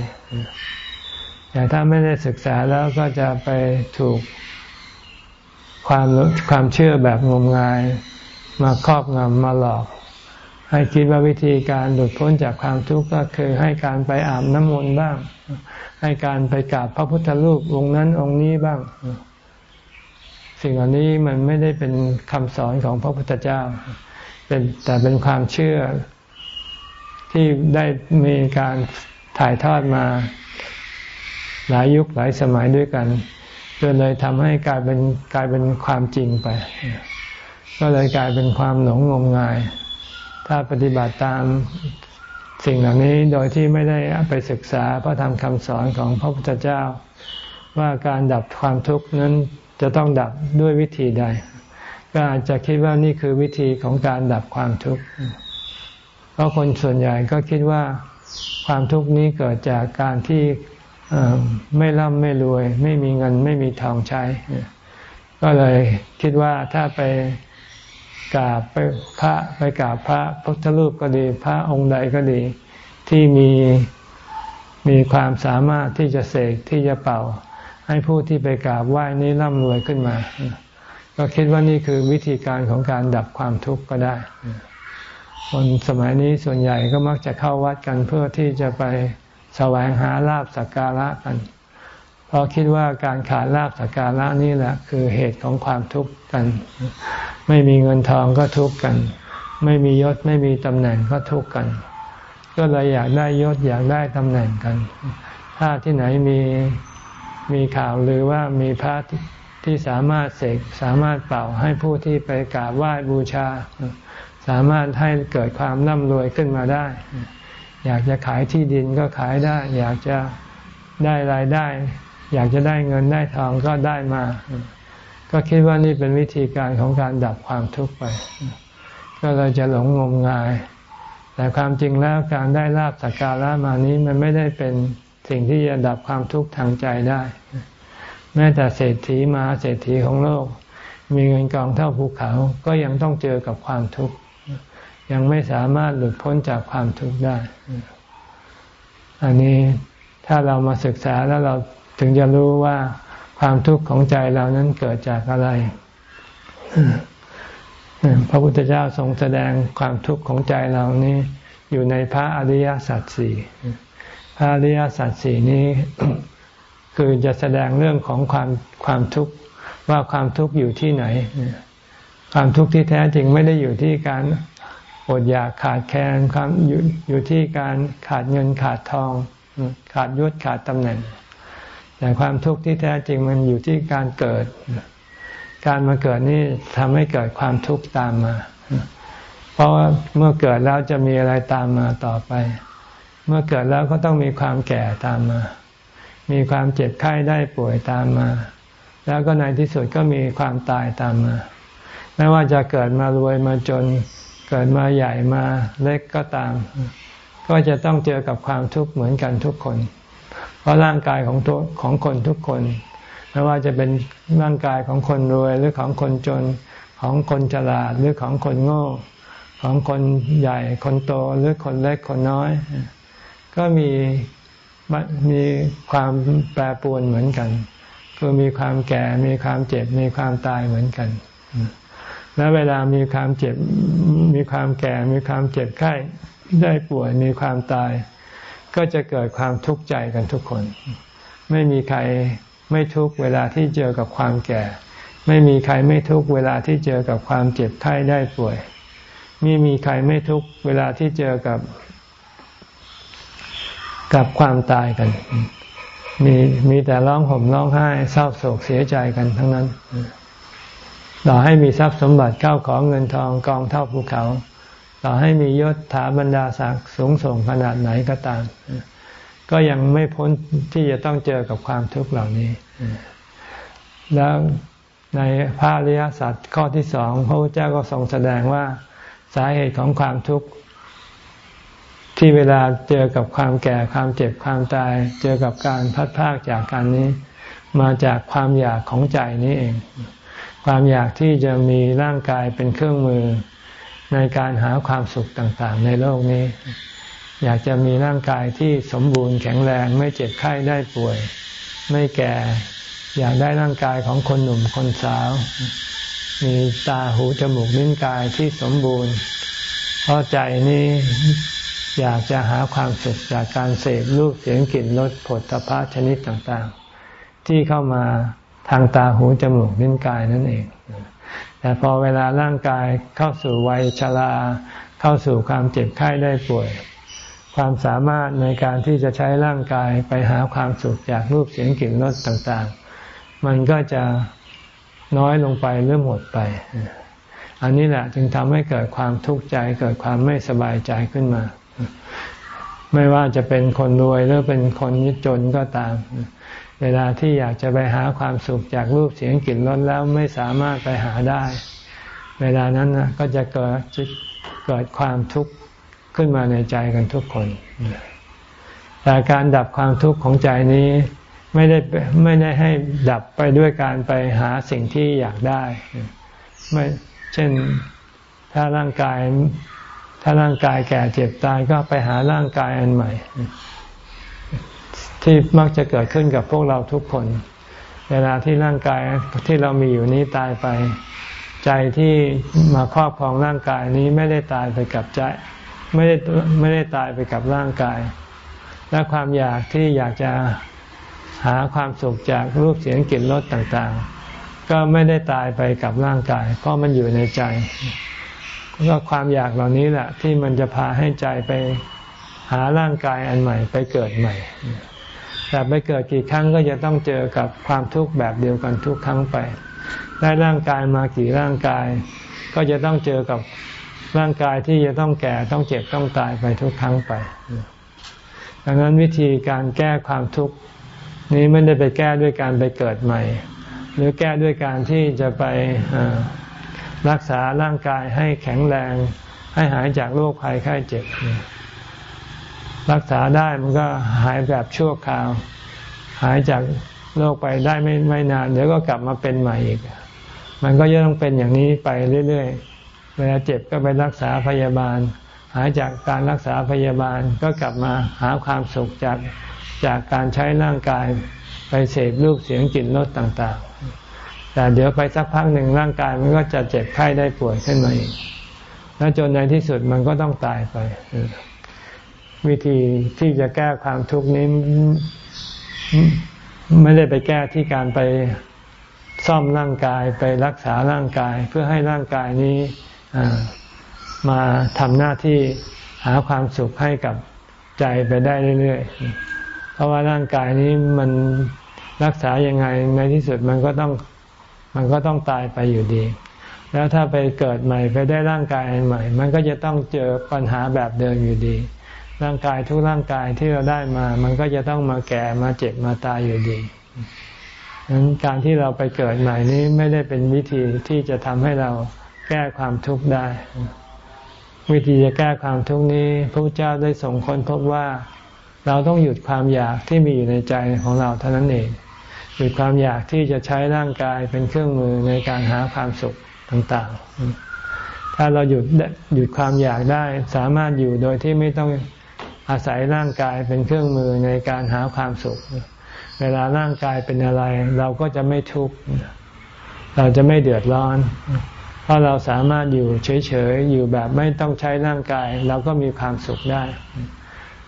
อย่ถ้าไม่ได้ศึกษาแล้วก็จะไปถูก ความความเชื่อแบบงมงาย มาครอบงำมาหลอก ให้คิดว่าวิธีการหลุดพ้นจากความทุกข์ก็คือให้การไปอาบน้ำมนต์บ้าง ให้การไปกราบพระพุทธรูปองค์นั้นองค์นี้บ้าง สิ่งเหล่านี้มันไม่ได้เป็นคำสอนของพระพุทธเจ้าเป็นแต่เป็นความเชื่อที่ได้มีการถ่ายทอดมาหลายยุคหลายสมัยด้วยกัน จนเลยทำให้กลายเป็นกลายเป็นความจริงไป ก็เลยกลายเป็นความหลงงมงาย ถ้าปฏิบัติตามสิ่งเหล่านี้โดยที่ไม่ได้ไปศึกษาพระธรรมคำสอนของพระพุทธเจ้า ว่าการดับความทุกข์นั้นจะต้องดับด้วยวิธีใด ก็อาจจะคิดว่านี่คือวิธีของการดับความทุกข์เพราะคนส่วนใหญ่ก็คิดว่าความทุกข์นี้เกิดจากการที่ ไม่ร่ำไม่รวย ไม่มีเงินไม่มีทองใช้ ก็เลยคิดว่าถ้าไปกราบไปพระไปกราบพระพุทธรูปก็ดี พระองค์ใดก็ดี ที่มีมีความสามารถที่จะเสกที่จะเป่า ให้ผู้ที่ไปกราบไหว้นี้ร่ำรวยขึ้นมา ก็คิดว่านี่คือวิธีการของการดับความทุกข์ก็ได้ คนสมัยนี้ส่วนใหญ่ก็มักจะเข้าวัดกันเพื่อที่จะไป แสวงหาลาบสักการะกัน เพราะคิดว่าการขาดลาบสักการะนี่แหละ คือเหตุของความทุกข์กัน ไม่มีเงินทองก็ทุกข์กัน ไม่มียศไม่มีตำแหน่งก็ทุกข์กัน ก็เลยอยากได้ยศอยากได้ตำแหน่งกัน ถ้าที่ไหนมีมีข่าวหรือว่ามีพระที่สามารถเสกสามารถเป่าให้ผู้ที่ไปกราบไหว้บูชา สามารถให้เกิดความร่ำรวยขึ้นมาได้ อยากจะขายที่ดินก็ขายได้ อยากจะได้รายได้ อยากจะได้เงินได้ทองก็ได้มา ก็คิดว่านี่เป็นวิธีการของการดับความทุกข์ไป ก็เลยจะหลงงมงาย แต่ความจริงแล้วการได้ลาบสักการะมานี้มันไม่ได้เป็นสิ่งที่จะดับความทุกข์ทางใจได้ แม้แต่เศรษฐีมาเศรษฐีของโลก มีเงินกองเท่าภูเขา ก็ยังต้องเจอกับความทุกข์ ยังไม่สามารถหลุดพ้นจากความทุกข์ได้ อันนี้ถ้าเรามาศึกษาแล้วเราถึงจะรู้ว่าความทุกข์ของใจเรานั้นเกิดจากอะไร พระพุทธเจ้าทรงแสดงความทุกข์ของใจเรานี้ อยู่ในพระอริยสัจสี่พระอริยสัจสี่นี้ คือจะแสดงเรื่องของความความทุกข์ว่าความทุกข์อยู่ที่ไหน ความทุกข์ที่แท้จริงไม่ได้อยู่ที่การ อดอยากขาดแคลนความอยู่อยู่ที่การขาดเงินขาดทอง ขาดยศขาดตำแหน่ง แต่ความทุกข์ที่แท้จริงมันอยู่ที่การเกิด การมาเกิดนี่ทำให้เกิดความทุกข์ตามมา เพราะว่าเมื่อเกิดแล้วจะมีอะไรตามมาต่อไป เมื่อเกิดแล้วก็ต้องมีความแก่ตามมา มีความเจ็บไข้ได้ป่วยตามมา แล้วก็ในที่สุดก็มีความตายตามมา ไม่ว่าจะเกิดมารวยมาจน เกิดมาใหญ่มาเล็กก็ตาม ก็จะต้องเจอกับความทุกข์เหมือนกันทุกคน เพราะร่างกายของของคนทุกคนไม่ว่าจะเป็นร่างกายของคนรวยหรือของคนจนของคนฉลาดหรือของคนโง่ ของคนใหญ่คนโตหรือคนเล็กคนน้อย ก็มีมีความแปรปรวนเหมือนกัน คือมีความแก่มีความเจ็บมีความตายเหมือนกัน และเวลามีความเจ็บ มีความแก่ มีความเจ็บไข้ได้ป่วย มีความตาย ก็จะเกิดความทุกข์ใจกันทุกคน ไม่มีใครไม่ทุกเวลาที่เจอกับความแก่ ไม่มีใครไม่ทุกเวลาที่เจอกับความเจ็บไข้ได้ป่วย ไม่มีใครไม่ทุกเวลาที่เจอกับ กับความตายกัน มีมีแต่ร้องห่มร้องไห้เศร้าโศกเสียใจกันทั้งนั้น ต่อให้มีทรัพย์สมบัติเข้าของเงินทองกองเท่าภูเขา ต่อให้มียศถาบรรดาศักดิ์สูงส่งขนาดไหนก็ตาม ก็ยังไม่พ้นที่จะต้องเจอกับความทุกข์เหล่านี้ แล้วในพระอริยสัจข้อที่สองพระพุทธเจ้าก็ทรงแสดงว่าสาเหตุของความทุกข์ที่เวลาเจอกับความแก่ความเจ็บความตาย เจอกับการพัดพากจากการนี้ มาจากความอยากของใจนี้เอง ความอยากที่จะมีร่างกายเป็นเครื่องมือ ในการหาความสุขต่างๆ ในโลกนี้ อยากจะมีร่างกายที่สมบูรณ์แข็งแรงไม่เจ็บไข้ได้ป่วย ไม่แก่ อยากได้ร่างกายของคนหนุ่มคนสาว มีตาหูจมูกลิ้นกายที่สมบูรณ์ เพราะใจนี้อยากจะหาความสุขจากการเสพรูปเสียงกลิ่นรสผลตภะชนิดต่างๆ ที่เข้ามา ทางตาหูจมูกลิ้นกายนั่นเอง แต่พอเวลาร่างกายเข้าสู่วัยชราเข้าสู่ความเจ็บไข้ได้ป่วย ความสามารถในการที่จะใช้ร่างกายไปหาความสุขจากรูปเสียงกลิ่นรสต่างๆ มันก็จะน้อยลงไปหรือหมดไป อันนี้แหละจึงทำให้เกิดความทุกข์ใจเกิดความไม่สบายใจขึ้นมา ไม่ว่าจะเป็นคนรวยหรือเป็นคนยจนก็ตาม เวลาที่อยากจะไปหาความสุขจากรูปเสียงกลิ่นรสแล้วไม่สามารถไปหาได้ เวลานั้นนะก็จะเกิดเกิดความทุกข์ขึ้นมาในใจกันทุกคน แต่การดับความทุกข์ของใจนี้ไม่ได้ไม่ได้ให้ดับไปด้วยการไปหาสิ่งที่อยากได้ไม่เช่นถ้าร่างกายถ้าร่างกายแก่เจ็บตายก็ไปหาร่างกายอันใหม่ ที่มักจะเกิดขึ้นกับพวกเราทุกคน เวลาที่ร่างกายที่เรามีอยู่นี้ตายไป ใจที่มาครอบครองร่างกายนี้ไม่ได้ตายไปกับใจไม่ได้ไม่ได้ตายไปกับร่างกาย และความอยากที่อยากจะหาความสุขจากรูปเสียงกลิ่นรสต่างๆ ก็ไม่ได้ตายไปกับร่างกาย เพราะมันอยู่ในใจก็ความอยากเหล่านี้แหละที่มันจะพาให้ใจไปหาร่างกายอันใหม่ไปเกิดใหม่ แต่ไปเกิดกี่ครั้งก็จะต้องเจอกับความทุกข์แบบเดียวกันทุกครั้งไป ได้ร่างกายมากี่ร่างกาย ก็จะต้องเจอกับร่างกายที่จะต้องแก่ต้องเจ็บต้องตายไปทุกครั้งไปดังนั้นวิธีการแก้ความทุกข์นี้ไม่ได้ไปแก้ด้วยการไปเกิดใหม่ หรือแก้ด้วยการที่จะไปรักษาร่างกายให้แข็งแรง ให้หายจากโรคภัยไข้เจ็บ รักษาได้มันก็หายแบบชั่วคราว หายจากโรคไปได้ไม่ไม่นาน เดี๋ยวก็กลับมาเป็นใหม่อีก มันก็ยังต้องเป็นอย่างนี้ไปเรื่อยๆ เวลาเจ็บก็ไปรักษาพยาบาล หายจากการรักษาพยาบาลก็กลับมาหาความสุขจากจากการใช้ร่างกายไปเสพรูปเสียงกลิ่นรสต่างๆ แต่เดี๋ยวไปสักพักหนึ่งร่างกายมันก็จะเจ็บไข้ได้ป่วยขึ้นมาอีก แล้วจนในที่สุดมันก็ต้องตายไป วิธีที่จะแก้ความทุกข์นี้ ไม่ได้ไปแก้ที่การไปซ่อมร่างกายไปรักษาร่างกายเพื่อให้ร่างกายนี้มาทำหน้าที่หาความสุขให้กับใจไปได้เรื่อยๆ เพราะว่าร่างกายนี้มันรักษายังไงในที่สุดมันก็ต้องมันก็ต้องตายไปอยู่ดี แล้วถ้าไปเกิดใหม่ไปได้ร่างกายใหม่ มันก็จะต้องเจอปัญหาแบบเดิมอยู่ดี ร่างกายทุกร่างกายที่เราได้มา มันก็จะต้องมาแก่มาเจ็บมาตายอยู่ดีดังนั้นการที่เราไปเกิดใหม่นี้ไม่ได้เป็นวิธีที่จะทำให้เราแก้ความทุกข์ได้ วิธีจะแก้ความทุกข์นี้พระพุทธเจ้าได้ส่งคนพบว่าเราต้องหยุดความอยากที่มีอยู่ในใจของเราเท่านั้นเอง หยุดความอยากที่จะใช้ร่างกายเป็นเครื่องมือในการหาความสุขต่างๆ ถ้าเราหยุดหยุดความอยากได้ สามารถอยู่โดยที่ไม่ต้อง อาศัยร่างกายเป็นเครื่องมือในการหาความสุข เวลาร่างกายเป็นอะไร เราก็จะไม่ทุกข์เราจะไม่เดือดร้อน เพราะเราสามารถอยู่เฉยๆ อยู่แบบไม่ต้องใช้ร่างกาย เราก็มีความสุขได้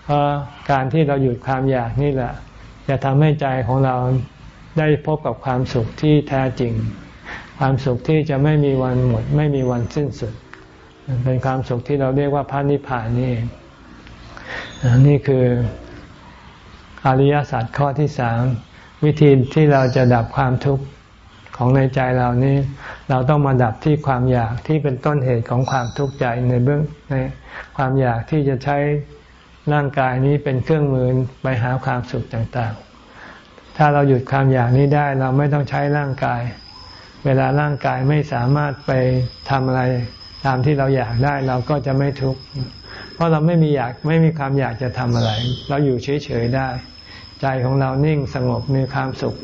เพราะการที่เราหยุดความอยากนี่แหละ จะทำให้ใจของเราได้พบกับความสุขที่แท้จริง ความสุขที่จะไม่มีวันหมด ไม่มีวันสิ้นสุด เป็นความสุขที่เราเรียกว่าพระนิพพานนี่เอง นี่คืออริยสัจข้อที่สามวิธีที่เราจะดับความทุกข์ของในใจเรานี้ เราต้องมาดับที่ความอยากที่เป็นต้นเหตุของความทุกข์ใจในเบื้องในความอยากที่จะใช้ร่างกายนี้เป็นเครื่องมือไปหาความสุขต่างๆ ถ้าเราหยุดความอยากนี้ได้เราไม่ต้องใช้ร่างกาย เวลาร่างกายไม่สามารถไปทำอะไรตามที่เราอยากได้เราก็จะไม่ทุกข์ เพราะเราไม่มีอยากไม่มีความอยากจะทำอะไร เราอยู่เฉยๆได้ ใจของเรานิ่งสงบมีความสุข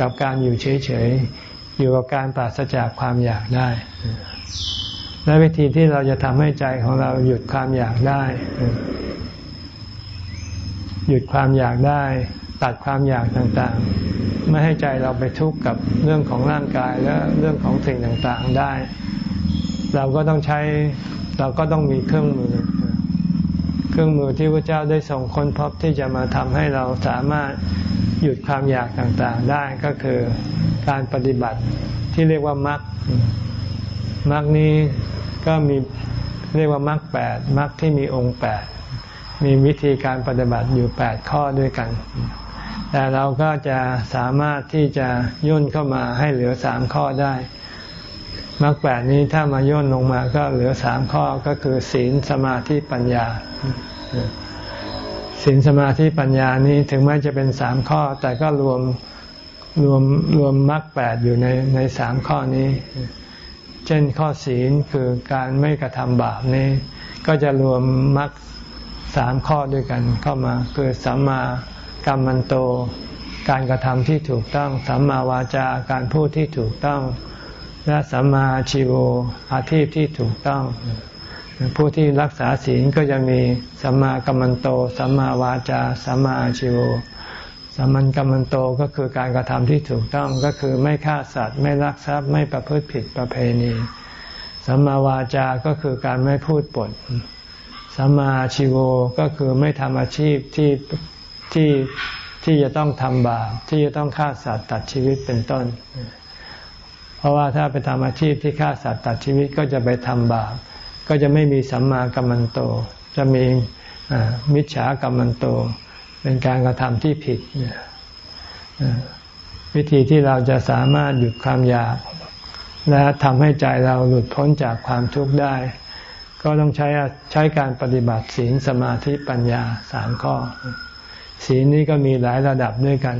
กับการอยู่เฉยๆอยู่กับการปราศจากความอยากได้ และวิธีที่เราจะทำให้ใจของเราหยุดความอยากได้ หยุดความอยากได้ ตัดความอยากต่างๆ ไม่ให้ใจเราไปทุกข์กับเรื่องของร่างกายและเรื่องของสิ่งต่างๆได้ เราก็ต้องใช้เราก็ต้องมีเครื่องมือ เครื่องมือที่พระเจ้าได้ส่งค้นพบที่จะมาทำให้เราสามารถหยุดความอยากต่างๆ ได้ก็คือการปฏิบัติที่เรียกว่ามรรคมรรคนี้ก็มีเรียกว่ามรรคแปดมรรคที่มีองค์แปดมีวิธีการปฏิบัติอยู่แปดข้อด้วยกัน แต่เราก็จะสามารถที่จะย่นเข้ามาให้เหลือสามข้อได้มรรคแปดนี้ถ้ามาย่นลงมาก็เหลือสามข้อก็คือศีลสมาธิปัญญา ศีลสมาธิปัญญานี้ถึงแม้จะเป็นสามข้อ แต่ก็รวมรวมรวมมรรคแปดอยู่ในในสามข้อนี้ เช่นข้อศีลคือการไม่กระทำบาปนี้ ก็จะรวมมรรคสามข้อด้วยกันเข้ามา คือสัมมากรรมันโต การกระทำที่ถูกต้องสัมมาวาจาการพูดที่ถูกต้อง และสัมมาชีโวอาชีพที่ถูกต้อง ผู้ที่รักษาศีลก็จะมีสัมมากัมมันโต สัมมาวาจา สัมมาชีโวสัมมันกัมมันโตก็คือการกระทำที่ถูกต้องก็คือไม่ฆ่าสัตว์ ไม่ลักทรัพย์ไม่ประพฤติผิดประเพณี สัมมาวาจาก็คือการไม่พูดปด สัมมาชีโวก็คือไม่ทำอาชีพที่ที่ที่จะต้องทำบาปที่จะต้องฆ่าสัตว์ตัดชีวิตเป็นต้น เพราะว่าถ้าไปทำอาชีพที่ฆ่าสัตว์ตัดชีวิตก็จะไปทำบาป ก็จะไม่มีสัมมากัมมันโต จะมีมิจฉากัมมันโต เป็นการกระทำที่ผิด วิธีที่เราจะสามารถหยุดความอยาก และทำให้ใจเราหลุดพ้นจากความทุกข์ได้ ก็ต้องใช้ใช้การปฏิบัติศีลสมาธิปัญญาสามข้อ ศีลนี้ก็มีหลายระดับด้วยกัน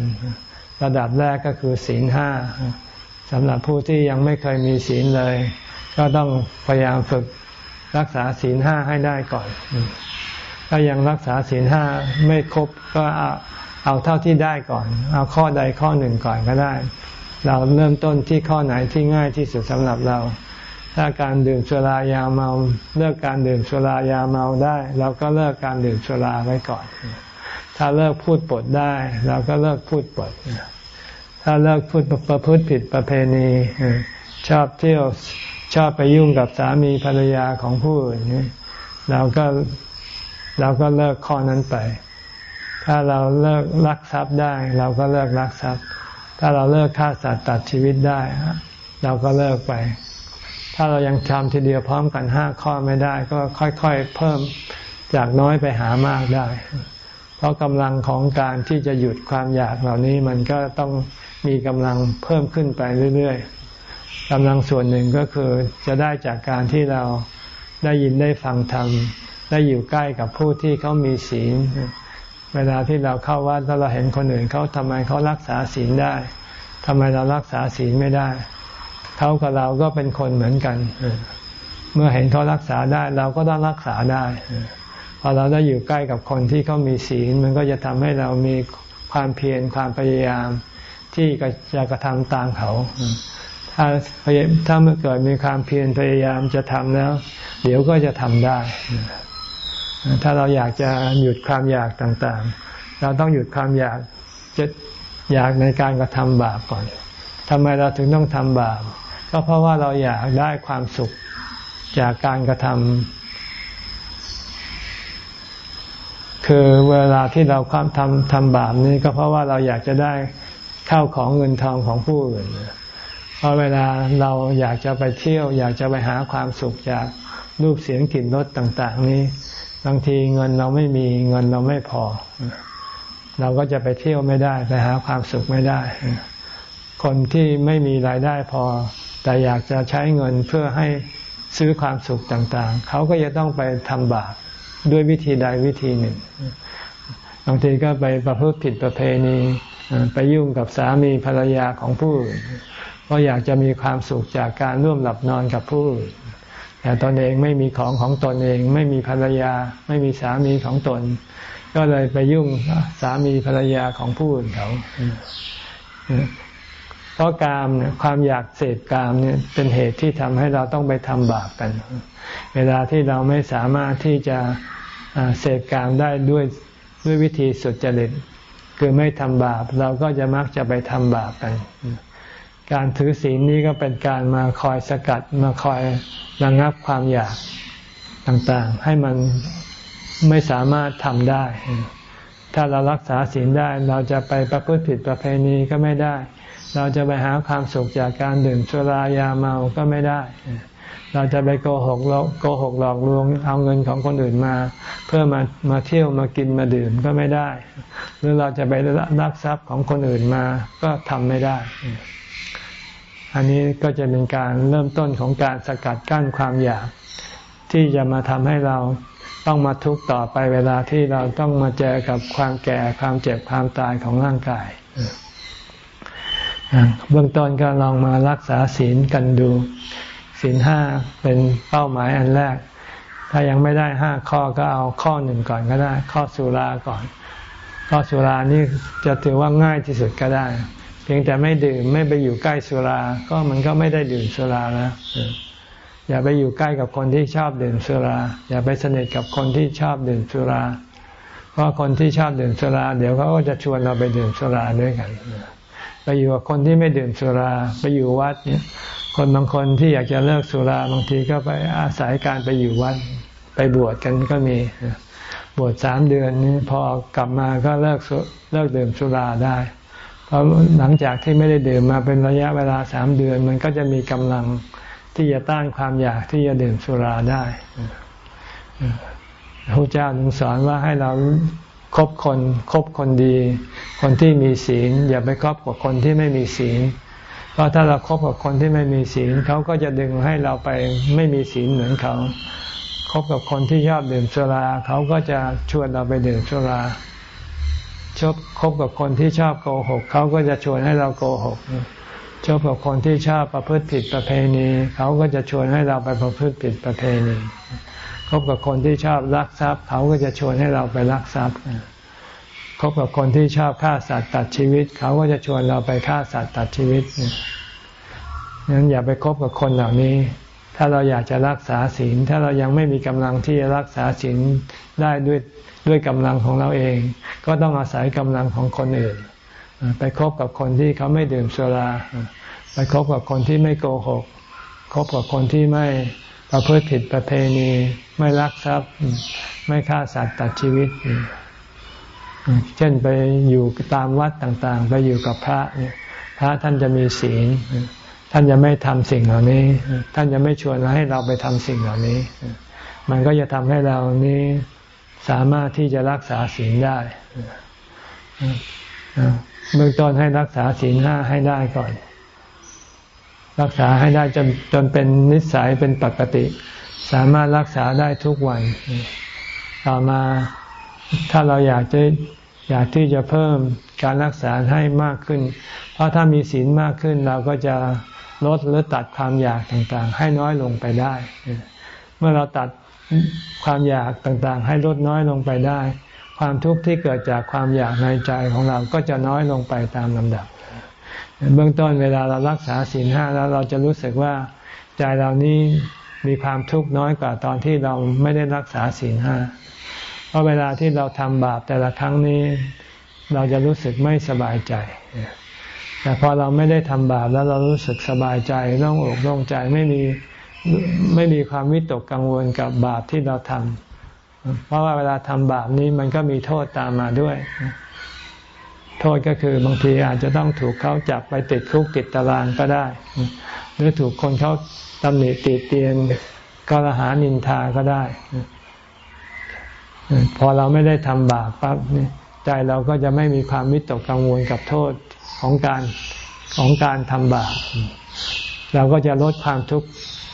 ระดับแรกก็คือศีลห้าสำหรับผู้ที่ยังไม่เคยมีศีลเลย ก็ต้องพยายามฝึก รักษาศีลห้าให้ได้ก่อน ถ้ายังรักษาศีลห้าไม่ครบก็เอาเอาเท่าที่ได้ก่อน เอาข้อใดข้อหนึ่งก่อนก็ได้ เราเริ่มต้นที่ข้อไหนที่ง่ายที่สุดสำหรับเรา ถ้าการดื่มสุรายาเมา เลิกการดื่มสุรายาเมาได้เราก็เลิกการดื่มสุราไว้ก่อน ถ้าเลิกพูดปดได้เราก็เลิกพูดปด ถ้าเลิกพูดประพฤติผิดประเพณีชอบเที่ยว ชอบไปยุ่งกับสามีภรรยาของผู้อื่นเราก็เราก็เลิกข้อนั้นไป ถ้าเราเลิกลักทรัพย์ได้ เราก็เลิกลักทรัพย์ ถ้าเราเลิกฆ่าสัตว์ตัดชีวิตได้ เราก็เลิกไป ถ้าเรายังทำทีเดียวพร้อมกันห้าข้อไม่ได้ ก็ค่อยๆ เพิ่มจากน้อยไปหามากได้ เพราะกำลังของการที่จะหยุดความอยากเหล่านี้มันก็ต้องมีกำลังเพิ่มขึ้นไปเรื่อยๆ กำลังส่วนหนึ่งก็คือจะได้จากการที่เราได้ยินได้ฟังธรรม ได้อยู่ใกล้กับผู้ที่เขามีศีล เวลาที่เราเข้าวัดแล้วเราเห็นคนอื่นเขาทำไมเขารักษาศีลได้ทำไมเรารักษาศีลไม่ได้ เขากับเราก็เป็นคนเหมือนกัน เมื่อเห็นเขารักษาได้เราก็ต้องรักษาได้ พอเราได้อยู่ใกล้กับคนที่เขามีศีล มันก็จะทำให้เรามีความเพียรความพยายาม ที่จะกระทำตามเขา ถ้าถ้าเมื่อเกิดมีความเพียรพยายามจะทำแล้ว เดี๋ยวก็จะทำได้ ถ้าเราอยากจะหยุดความอยากต่างๆ เราต้องหยุดความอยากจะอยากในการกระทำบาปก่อนทำไมเราถึงต้องทำบาป ก็เพราะว่าเราอยากได้ความสุขจากการกระทำคือเวลาที่เราความทำทำบาปนี้ก็เพราะว่าเราอยากจะได้ข้าวของเงินทองของผู้อื่น พอเวลาเราอยากจะไปเที่ยว อยากจะไปหาความสุขจากรูปเสียงกลิ่นรสต่าง ๆ นี้ บางทีเงินเราไม่มีเงินเราไม่พอ เราก็จะไปเที่ยวไม่ได้ไปหาความสุขไม่ได้ คนที่ไม่มีรายได้พอ แต่อยากจะใช้เงินเพื่อให้ซื้อความสุขต่างๆ เขาก็จะต้องไปทำบาปด้วยวิธีใดวิธีหนึ่ง บางทีก็ไปประพฤติผิดประเพณี ไปยุ่งกับสามีภรรยาของผู้อื่น ราะอยากจะมีความสุขจากการร่วมหลับนอนกับผู้อื่นแต่ตนเองไม่มีของของตนเอง ไม่มีภรรยา ไม่มีสามีของตน ก็เลยไปยุ่งสามีภรรยาของผู้อื่นเขาเพราะกามเนี่ยความอยากเสพกามเนี่ยเป็นเหตุที่ทำให้เราต้องไปทำบาปกัน เวลาที่เราไม่สามารถที่จะเสพกามได้ด้วยด้วยวิธีสุดจริตคือไม่ทำบาป เราก็จะมักจะไปทำบาปกัน การถือศีลนี้ก็เป็นการมาคอยสกัดมาคอยระงับความอยากต่างๆ ให้มันไม่สามารถทำได้ ถ้าเรารักษาศีลได้เราจะไปประพฤติผิดประเพณีก็ไม่ได้ เราจะไปหาความสุขจากการดื่มสุรายาเมาก็ไม่ได้ เราจะไปโกหกโกหกหลอกลวงเอาเงินของคนอื่นมา เพื่อมามาเที่ยวมากินมาดื่มก็ไม่ได้ หรือเราจะไปรักทรัพย์ของคนอื่นมาก็ทำไม่ได้ อันนี้ก็จะเป็นการเริ่มต้นของการสกัดกั้นความอยาก ที่จะมาทำให้เราต้องมาทุกข์ต่อไปเวลาที่เราต้องมาเจอกับความแก่ความเจ็บความตายของร่างกาย เบื้องต้นก็ลองมารักษาศีลกันดูศีลห้าเป็นเป้าหมายอันแรก ถ้ายังไม่ได้ห้าข้อก็เอาข้อหนึ่งก่อนก็ได้ ข้อสุราก่อน ข้อสุรานี่จะถือว่าง่ายที่สุดก็ได้ พียงแต่ไม่ดื่มไม่ไปอยู่ใกล้สุรา ก็มันก็ไม่ได้ดื่มสุราแล้วอย่าไปอยู่ใกล้กับคนที่ชอบดื่มสุรา อย่าไปสนิทกับคนที่ชอบดื่มสุรา เพราะคนที่ชอบดื่มสุรา เดี๋ยวเขาก็จะชวนเราไปดื่มสุราด้วยกันไปอยู่กับคนที่ไม่ดื่มสุรา ไปอยู่วัดเนี่ย คนบางคนที่อยากจะเลิกสุราบางทีก็ไปอาศัยการไปอยู่วัด ไปบวชกันก็มีบวชสามเดือนนี้พอกลับมาก็เลิกเลิกดื่มสุราได้ เพราะหลังจากที่ไม่ได้ดื่มมาเป็นระยะเวลาสามเดือน มันก็จะมีกำลังที่จะต้านความอยากที่จะดื่มสุราได้พระเจ้าถึงสอนว่าให้เราคบคนคบคนดี คนที่มีศีล อย่าไปคบกับคนที่ไม่มีศีล เพราะถ้าเราครบกับคนที่ไม่มีศีลเขาก็จะดึงให้เราไปไม่มีศีลเหมือนเขาคบกับคนที่ชอบดื่มสุราเขาก็จะชวนเราไปดื่มสุรา ชอบคบกับคนที่ชอบโกหกเขาก็จะชวนให้เราโกหกชอบกับคนที่ชอบประพฤติผิดประเพณี เขาก็จะชวนให้เราไปประพฤติผิดประเพณีคบกับคนที่ชอบลักทรัพย์ เขาก็จะชวนให้เราไปลักทรัพย์คบกับคนที่ชอบฆ่าสัตว์ตัดชีวิต เขาก็จะชวนเราไปฆ่าสัตว์ตัดชีวิตนั้นอย่าไปคบกับคนเหล่านี้ ถ้าเราอยากจะรักษาศีล ถ้าเรายังไม่มีกำลังที่จะรักษาศีล ได้ด้วยด้วยกำลังของเราเอง ก็ต้องอาศัยกำลังของคนอื่น ไปคบกับคนที่เขาไม่ดื่มสุราไปคบกับคนที่ไม่โกหกคบกับคนที่ไม่ประพฤติผิดประเพณี ไม่รักทรัพย์ ไม่ฆ่าสัตว์ตัดชีวิต เช่นไปอยู่ตามวัดต่างๆ ไปอยู่กับพระเนี่ยพระท่านจะมีศีล ท่านจะไม่ทำสิ่งเหล่านี้ ท่านจะไม่ชวนเราให้เราไปทำสิ่งเหล่านี้ มันก็จะทำให้เรานี้ สามารถที่จะรักษาศีลได้เบื้องต้นให้รักษาศีลห้าให้ได้ก่อน รักษาให้ได้จนจนเป็นนิสัยเป็นปกติ สามารถรักษาได้ทุกวัน ต่อมาถ้าเราอยากจะอยากที่จะเพิ่มการรักษาให้มากขึ้น เพราะถ้ามีศีลมากขึ้นเราก็จะลดหรือตัดความอยากต่างๆ ให้น้อยลงไปได้ เมื่อเราตัด ความอยากต่างๆ ให้ลดน้อยลงไปได้ ความทุกข์ที่เกิดจากความอยากในใจของเราก็จะน้อยลงไปตามลำดับ เบื้องต้นเวลาเรารักษาศีลห้าแล้วเราจะรู้สึกว่าใจเรานี้มีความทุกข์น้อยกว่าตอนที่เราไม่ได้รักษาศีลห้า เพราะเวลาที่เราทำบาปแต่ละครั้งนี้ เราจะรู้สึกไม่สบายใจ แต่พอเราไม่ได้ทำบาปแล้วเรารู้สึกสบายใจโล่งอกโล่งใจไม่มี ไม่มีความวิตกกังวลกับบาปที่เราทำเพราะว่าเวลาทำบาปนี้มันก็มีโทษตามมาด้วย โทษก็คือบางทีอาจจะต้องถูกเขาจับไปติดคุกติดตารางก็ได้ หรือถูกคนเขาตำหนิติเตียนกลหานินทาก็ได้ พอเราไม่ได้ทำบาปปั๊บใจเราก็จะไม่มีความวิตกกังวลกับโทษของการของการทำบาปเราก็จะลดความทุกข์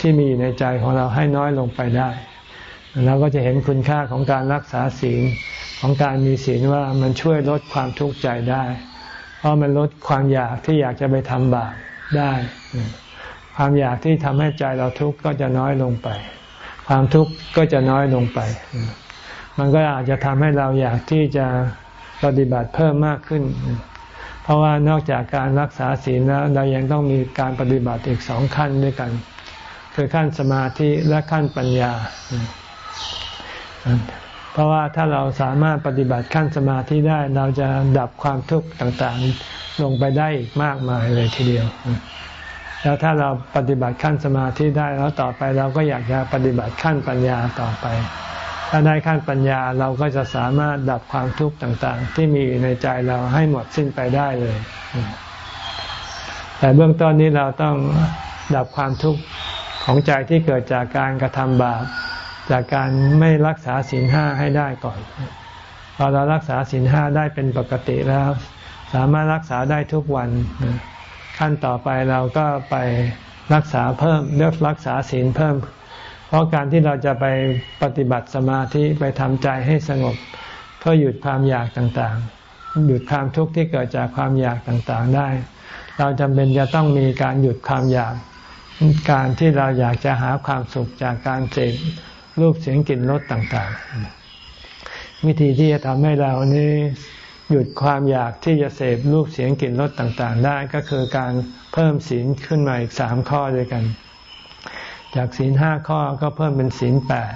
ที่มีในใจของเราให้น้อยลงไปได้ เราก็จะเห็นคุณค่าของการรักษาศีลของการมีศีลว่ามันช่วยลดความทุกข์ใจได้ เพราะมันลดความอยากที่อยากจะไปทำบาปได้ ความอยากที่ทำให้ใจเราทุกข์ก็จะน้อยลงไป ความทุกข์ก็จะน้อยลงไป มันก็อาจจะทำให้เราอยากที่จะปฏิบัติเพิ่มมากขึ้น เพราะว่านอกจากการรักษาศีลแล้วเรายังต้องมีการปฏิบัติอีกสองขั้นด้วยกัน คือขั้นสมาธิและขั้นปัญญา เพราะว่าถ้าเราสามารถปฏิบัติขั้นสมาธิได้ เราจะดับความทุกข์ต่างๆ ลงไปได้อีกมากมายเลยทีเดียว แล้วถ้าเราปฏิบัติขั้นสมาธิได้แล้วต่อไปเราก็อยากจะปฏิบัติขั้นปัญญาต่อไป ถ้าได้ขั้นปัญญาเราก็จะสามารถดับความทุกข์ต่างๆ ที่มีในใจเราให้หมดสิ้นไปได้เลย แต่เบื้องต้นนี้เราต้องดับความทุกข์ ของใจที่เกิดจากการกระทำบาป จากการไม่รักษาศีลห้าให้ได้ก่อนพอเรารักษาศีลห้าได้เป็นปกติแล้ว สามารถรักษาได้ทุกวัน ขั้นต่อไปเราก็ไปรักษาเพิ่มเลือกรักษาศีลเพิ่ม เพราะการที่เราจะไปปฏิบัติสมาธิไปทำใจให้สงบ เพื่อหยุดความอยากต่างๆ หยุดความทุกข์ที่เกิดจากความอยากต่างๆได้ เราจำเป็นจะต้องมีการหยุดความอยาก การที่เราอยากจะหาความสุขจากการเสพรูปเสียงกลิ่นรสต่างๆ วิธีที่จะทำให้เรานี้หยุดความอยากที่จะเสพรูปเสียงกลิ่นรสต่างๆ ได้ก็คือการเพิ่มศีลขึ้นมาอีกสามข้อด้วยกัน จากศีลห้าข้อก็เพิ่มเป็นศีลแปด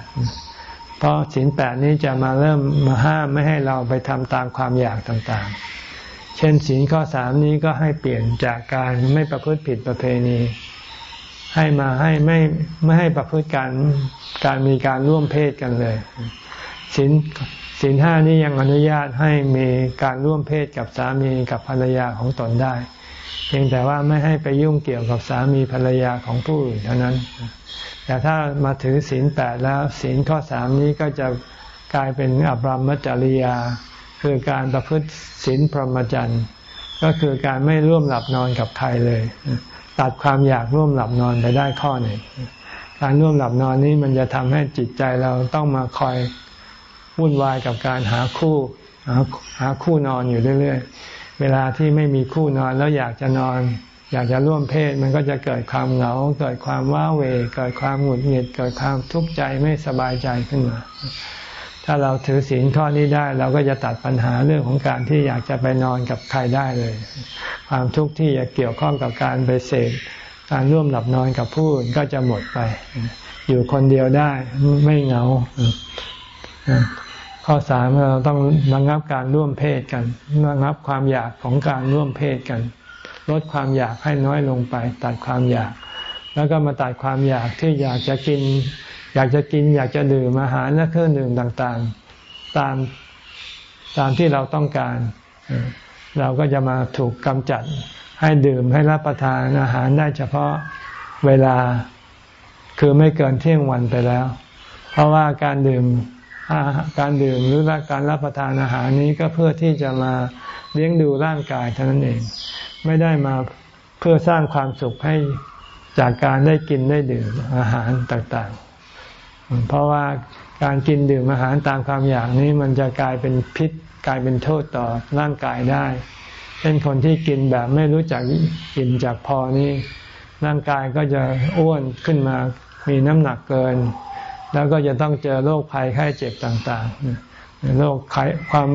เพราะศีลแปดนี้จะมาเริ่มมาห้ามไม่ให้เราไปทำตามความอยากต่างๆ เช่นศีลข้อสามนี้ก็ให้เปลี่ยนจากการไม่ประพฤติผิดประเพณี ให้มาให้ไม่ไม่ให้ประพฤติการการมีการร่วมเพศกันเลยศีลศีลห้านี้ยังอนุญาตให้มีการร่วมเพศกับสามีกับภรรยาของตนได้ เพียงแต่ว่าไม่ให้ไปยุ่งเกี่ยวกับสามีภรรยาของผู้อื่นเท่านั้น แต่ถ้ามาถือศีลแปดแล้วศีลข้อสามนี้ก็จะกลายเป็นอบรมจริยา คือการประพฤติศีลพรหมจรรย์ ก็คือการไม่ร่วมหลับนอนกับใครเลย ตัดความอยากร่วมหลับนอนไปได้ข้อหนึ่งการร่วมหลับนอนนี้มันจะทำให้จิตใจเราต้องมาคอยวุ่นวายกับการหาคู่หาหาคู่นอนอยู่เรื่อยๆ เวลาที่ไม่มีคู่นอนแล้วอยากจะนอน อยากจะร่วมเพศมันก็จะเกิดความเหงา เกิดความว้าเว เกิดความหงุดหงิด เกิดความทุกข์ใจไม่สบายใจขึ้นมา ถ้าเราถือศีลข้อนี้ได้ เราก็จะตัดปัญหาเรื่องของการที่อยากจะไปนอนกับใครได้เลย ความทุกข์ที่จะเกี่ยวข้องกับการไปเสพการร่วมหลับนอนกับผู้อื่นก็จะหมดไป อยู่คนเดียวได้ไม่เหงา ข้อสามเราต้องระงับการร่วมเพศกันระงับความอยากของการร่วมเพศกัน ลดความอยากให้น้อยลงไป ตัดความอยาก แล้วก็มาตัดความอยากที่อยากจะกิน อยากจะกินอยากจะดื่มอาหารและเครื่องดื่มต่างๆ ตามตามที่เราต้องการ เราก็จะมาถูกกำจัดให้ดื่มให้รับประทานอาหารได้เฉพาะเวลาคือไม่เกินเที่ยงวันไปแล้ว เพราะว่าการดื่มการดื่มหรือการรับประทานอาหารนี้ก็เพื่อที่จะมาเลี้ยงดูร่างกายเท่านั้นเอง ไม่ได้มาเพื่อสร้างความสุขให้จากการได้กินได้ดื่มอาหารต่างๆ เพราะว่าการกินดื่มอาหารตามความอยากนี้มันจะกลายเป็นพิษกลายเป็นโทษต่อร่างกายได้ เช่นคนที่กินแบบไม่รู้จักกินจากพอนี้ร่างกายก็จะอ้วนขึ้นมา มีน้ำหนักเกิน แล้วก็จะต้องเจอโรคภัยไข้เจ็บต่างๆโรคไขความ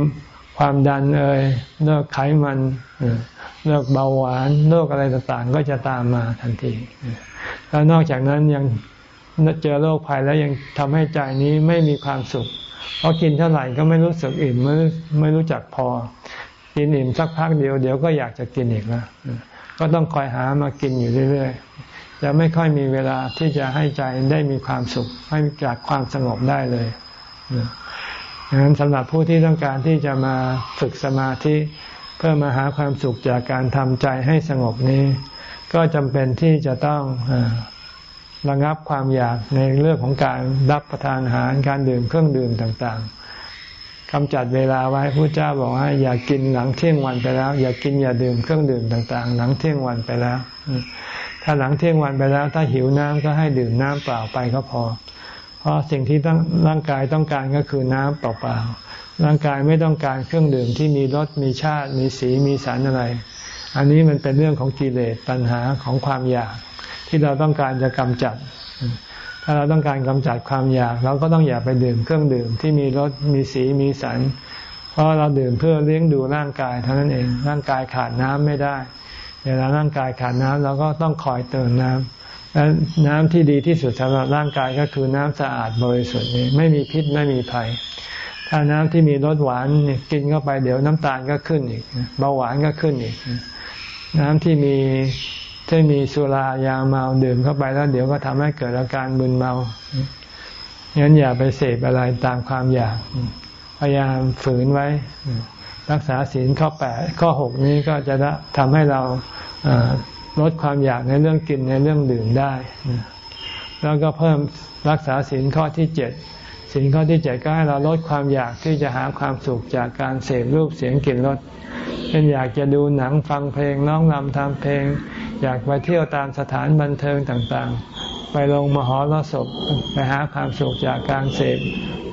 ความดันเอ่ยโรคไขมันโรคเบาหวานโรคอะไรต่างๆ ก็จะตามมาทันที แล้วนอกจากนั้นยัง เจอโรคภัยแล้วยังทำให้ใจนี้ไม่มีความสุข เพราะกินเท่าไหร่ก็ไม่รู้สึกอิ่มไม่ไม่รู้จักพอ กินอิ่มสักพักเดียวเดี๋ยวก็อยากจะกินอีกแล้วก็ต้องคอยหามากินอยู่เรื่อยๆจะไม่ค่อยมีเวลาที่จะให้ใจได้มีความสุข ให้จากความสงบได้เลยดังนั้นสำหรับผู้ที่ต้องการที่จะมาฝึกสมาธิ เพื่อมาหาความสุขจากการทำใจให้สงบนี้ ก็จำเป็นที่จะต้อง ระงับความอยากในเรื่องของการรับประทานอาหารการดื่มเครื่องดื่มต่างๆกำจัดเวลาไว้พระเจ้าบอกว่าอย่ากินหลังเที่ยงวันไปแล้ว อย่ากินอย่าดื่มเครื่องดื่มต่างๆ หลังเที่ยงวันไปแล้ว ถ้าหลังเที่ยงวันไปแล้ว ถ้าหิวน้ำก็ให้ดื่มน้ำเปล่าไปก็พอ เพราะสิ่งที่ต้องร่างกายต้องการก็คือน้ำเปล่าๆร่างกายไม่ต้องการเครื่องดื่มที่มีรสมีชาติ มีสีมีสารอะไร อันนี้มันเป็นเรื่องของกิเลสตัณหาของความอยาก ที่เราต้องการจะกำจัด ถ้าเราต้องการกำจัดความอยาก เราก็ต้องอย่าไปดื่มเครื่องดื่มที่มีรสมีสีมีสัน เพราะเราดื่มเพื่อเลี้ยงดูร่างกายเท่านั้นเองร่างกายขาดน้ำไม่ได้เวลาร่างกายขาดน้ำเราก็ต้องคอยเติมน้ำและน้ำที่ดีที่สุดสำหรับร่างกายก็คือน้ำสะอาดบริสุทธิ์นี้ไม่มีพิษไม่มีภัย ถ้าน้ำที่มีรสหวานกินเข้าไปเดี๋ยวน้ำตาลก็ขึ้นอีกเบาหวานก็ขึ้นอีกน้ำที่มี ที่มีสุรายาเมาดื่มเข้าไปแล้ว เดี๋ยวก็ทำให้เกิดอาการมึนเมางั้นอย่าไปเสพอะไรตามความอยาก พยายามฝืนไว้ รักษาศีลข้อแปดข้อหกนี้ก็จะทำให้เราลดความอยากในเรื่องกินในเรื่องดื่มได้ แล้วก็เพิ่มรักษาศีลข้อที่เจ็ดศีลข้อที่เจ็ดก็ให้เราลดความอยากที่จะหาความสุขจากการเสพรูปเสียงกลิ่นรสเช่นอยากจะดูหนังฟังเพลงน้องรำทำเพลง อยากไปเที่ยวตามสถานบันเทิงต่างๆ ไปลงมหรสพไปหาความสุขจากการเสพ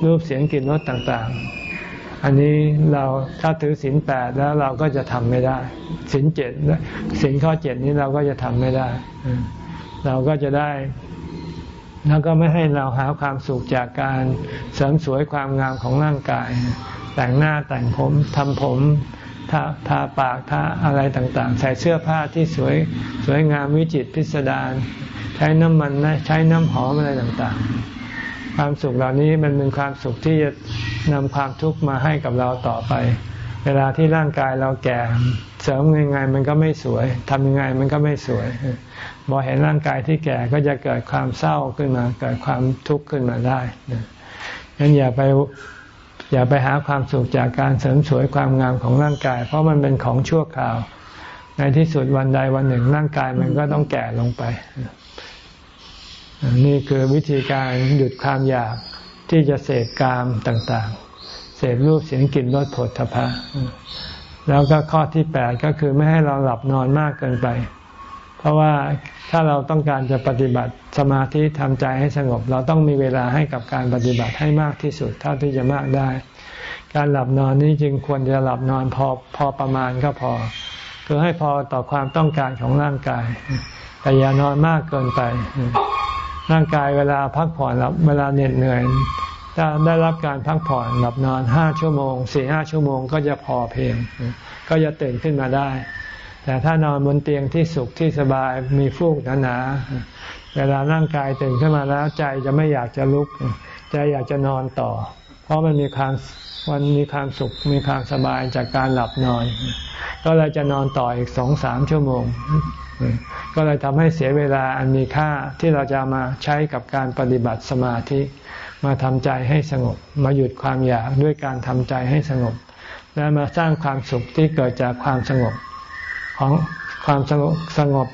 รูปเสียงกลิ่นรสต่างๆ อันนี้เราถ้าถือศีลแปดแล้วเราก็จะทำไม่ได้ศีลเจ็ดศีลข้อเจ็ดนี้เราก็จะทำไม่ได้ เราก็จะได้แล้วก็ไม่ให้เราหาความสุขจากการเสริมสวยความงามของร่างกาย แต่งหน้าแต่งผมทำผมาทาปากทาอะไรต่างๆ ใส่เสื้อผ้าที่สวยสวยงามวิจิตรพิสดารใช้น้ำมันใช้น้ำหอมอะไรต่างๆ ความสุขเหล่านี้มันเป็นความสุขที่จะนำความทุกข์มาให้กับเราต่อไป เวลาที่ร่างกายเราแก่เสริมยังไงมันก็ไม่สวยทำยังไงมันก็ไม่สวยพอเห็นร่างกายที่แก่ก็จะเกิดความเศร้าขึ้นมา เกิดความทุกข์ขึ้นมาได้งั้นอย่าไป อย่าไปหาความสุขจากการเสริมสวยความงามของร่างกาย เพราะมันเป็นของชั่วคราว ในที่สุดวันใดวันหนึ่งร่างกายมันก็ต้องแก่ลงไป นี่คือวิธีการหยุดความอยากที่จะเสพกามต่างๆ เสพรูปเสียงกลิ่นรสผลทพะแล้วก็ข้อที่แปดก็คือไม่ให้เราหลับนอนมากเกินไป เพราะว่า ถ้าเราต้องการจะปฏิบัติสมาธิทำใจให้สงบ เราต้องมีเวลาให้กับการปฏิบัติให้มากที่สุดเท่าที่จะมากได้ การหลับนอนนี้จึงควรจะหลับนอนพอพอประมาณก็พอ คือให้พอต่อความต้องการของร่างกาย แต่อย่านอนมากเกินไป ร่างกายเวลาพักผ่อนเวลาเหน็ดเหนื่อยถ้าได้รับการพักผ่อนหลับนอนห้าชั่วโมงสี่ห้าชั่วโมงก็จะพอเพียง ก็จะตื่นขึ้นมาได้ แต่ถ้านอนบนเตียงที่สุขที่สบายมีฟูกหนาๆเวลาร่างกายตื่นขึ้นมาแล้วใจจะไม่อยากจะลุก ใจอยากจะนอนต่อ เพราะมันมีความวันมีความสุขมีความสบายจากการหลับนอน ก็เลยจะนอนต่ออีกสองสามชั่วโมง ก็เลยทำให้เสียเวลาอันมีค่าที่เราจะมาใช้กับการปฏิบัติสมาธิ มาทำใจให้สงบ มาหยุดความอยากด้วยการทำใจให้สงบ และมาสร้างความสุขที่เกิดจากความสงบ ของความสงบสงบ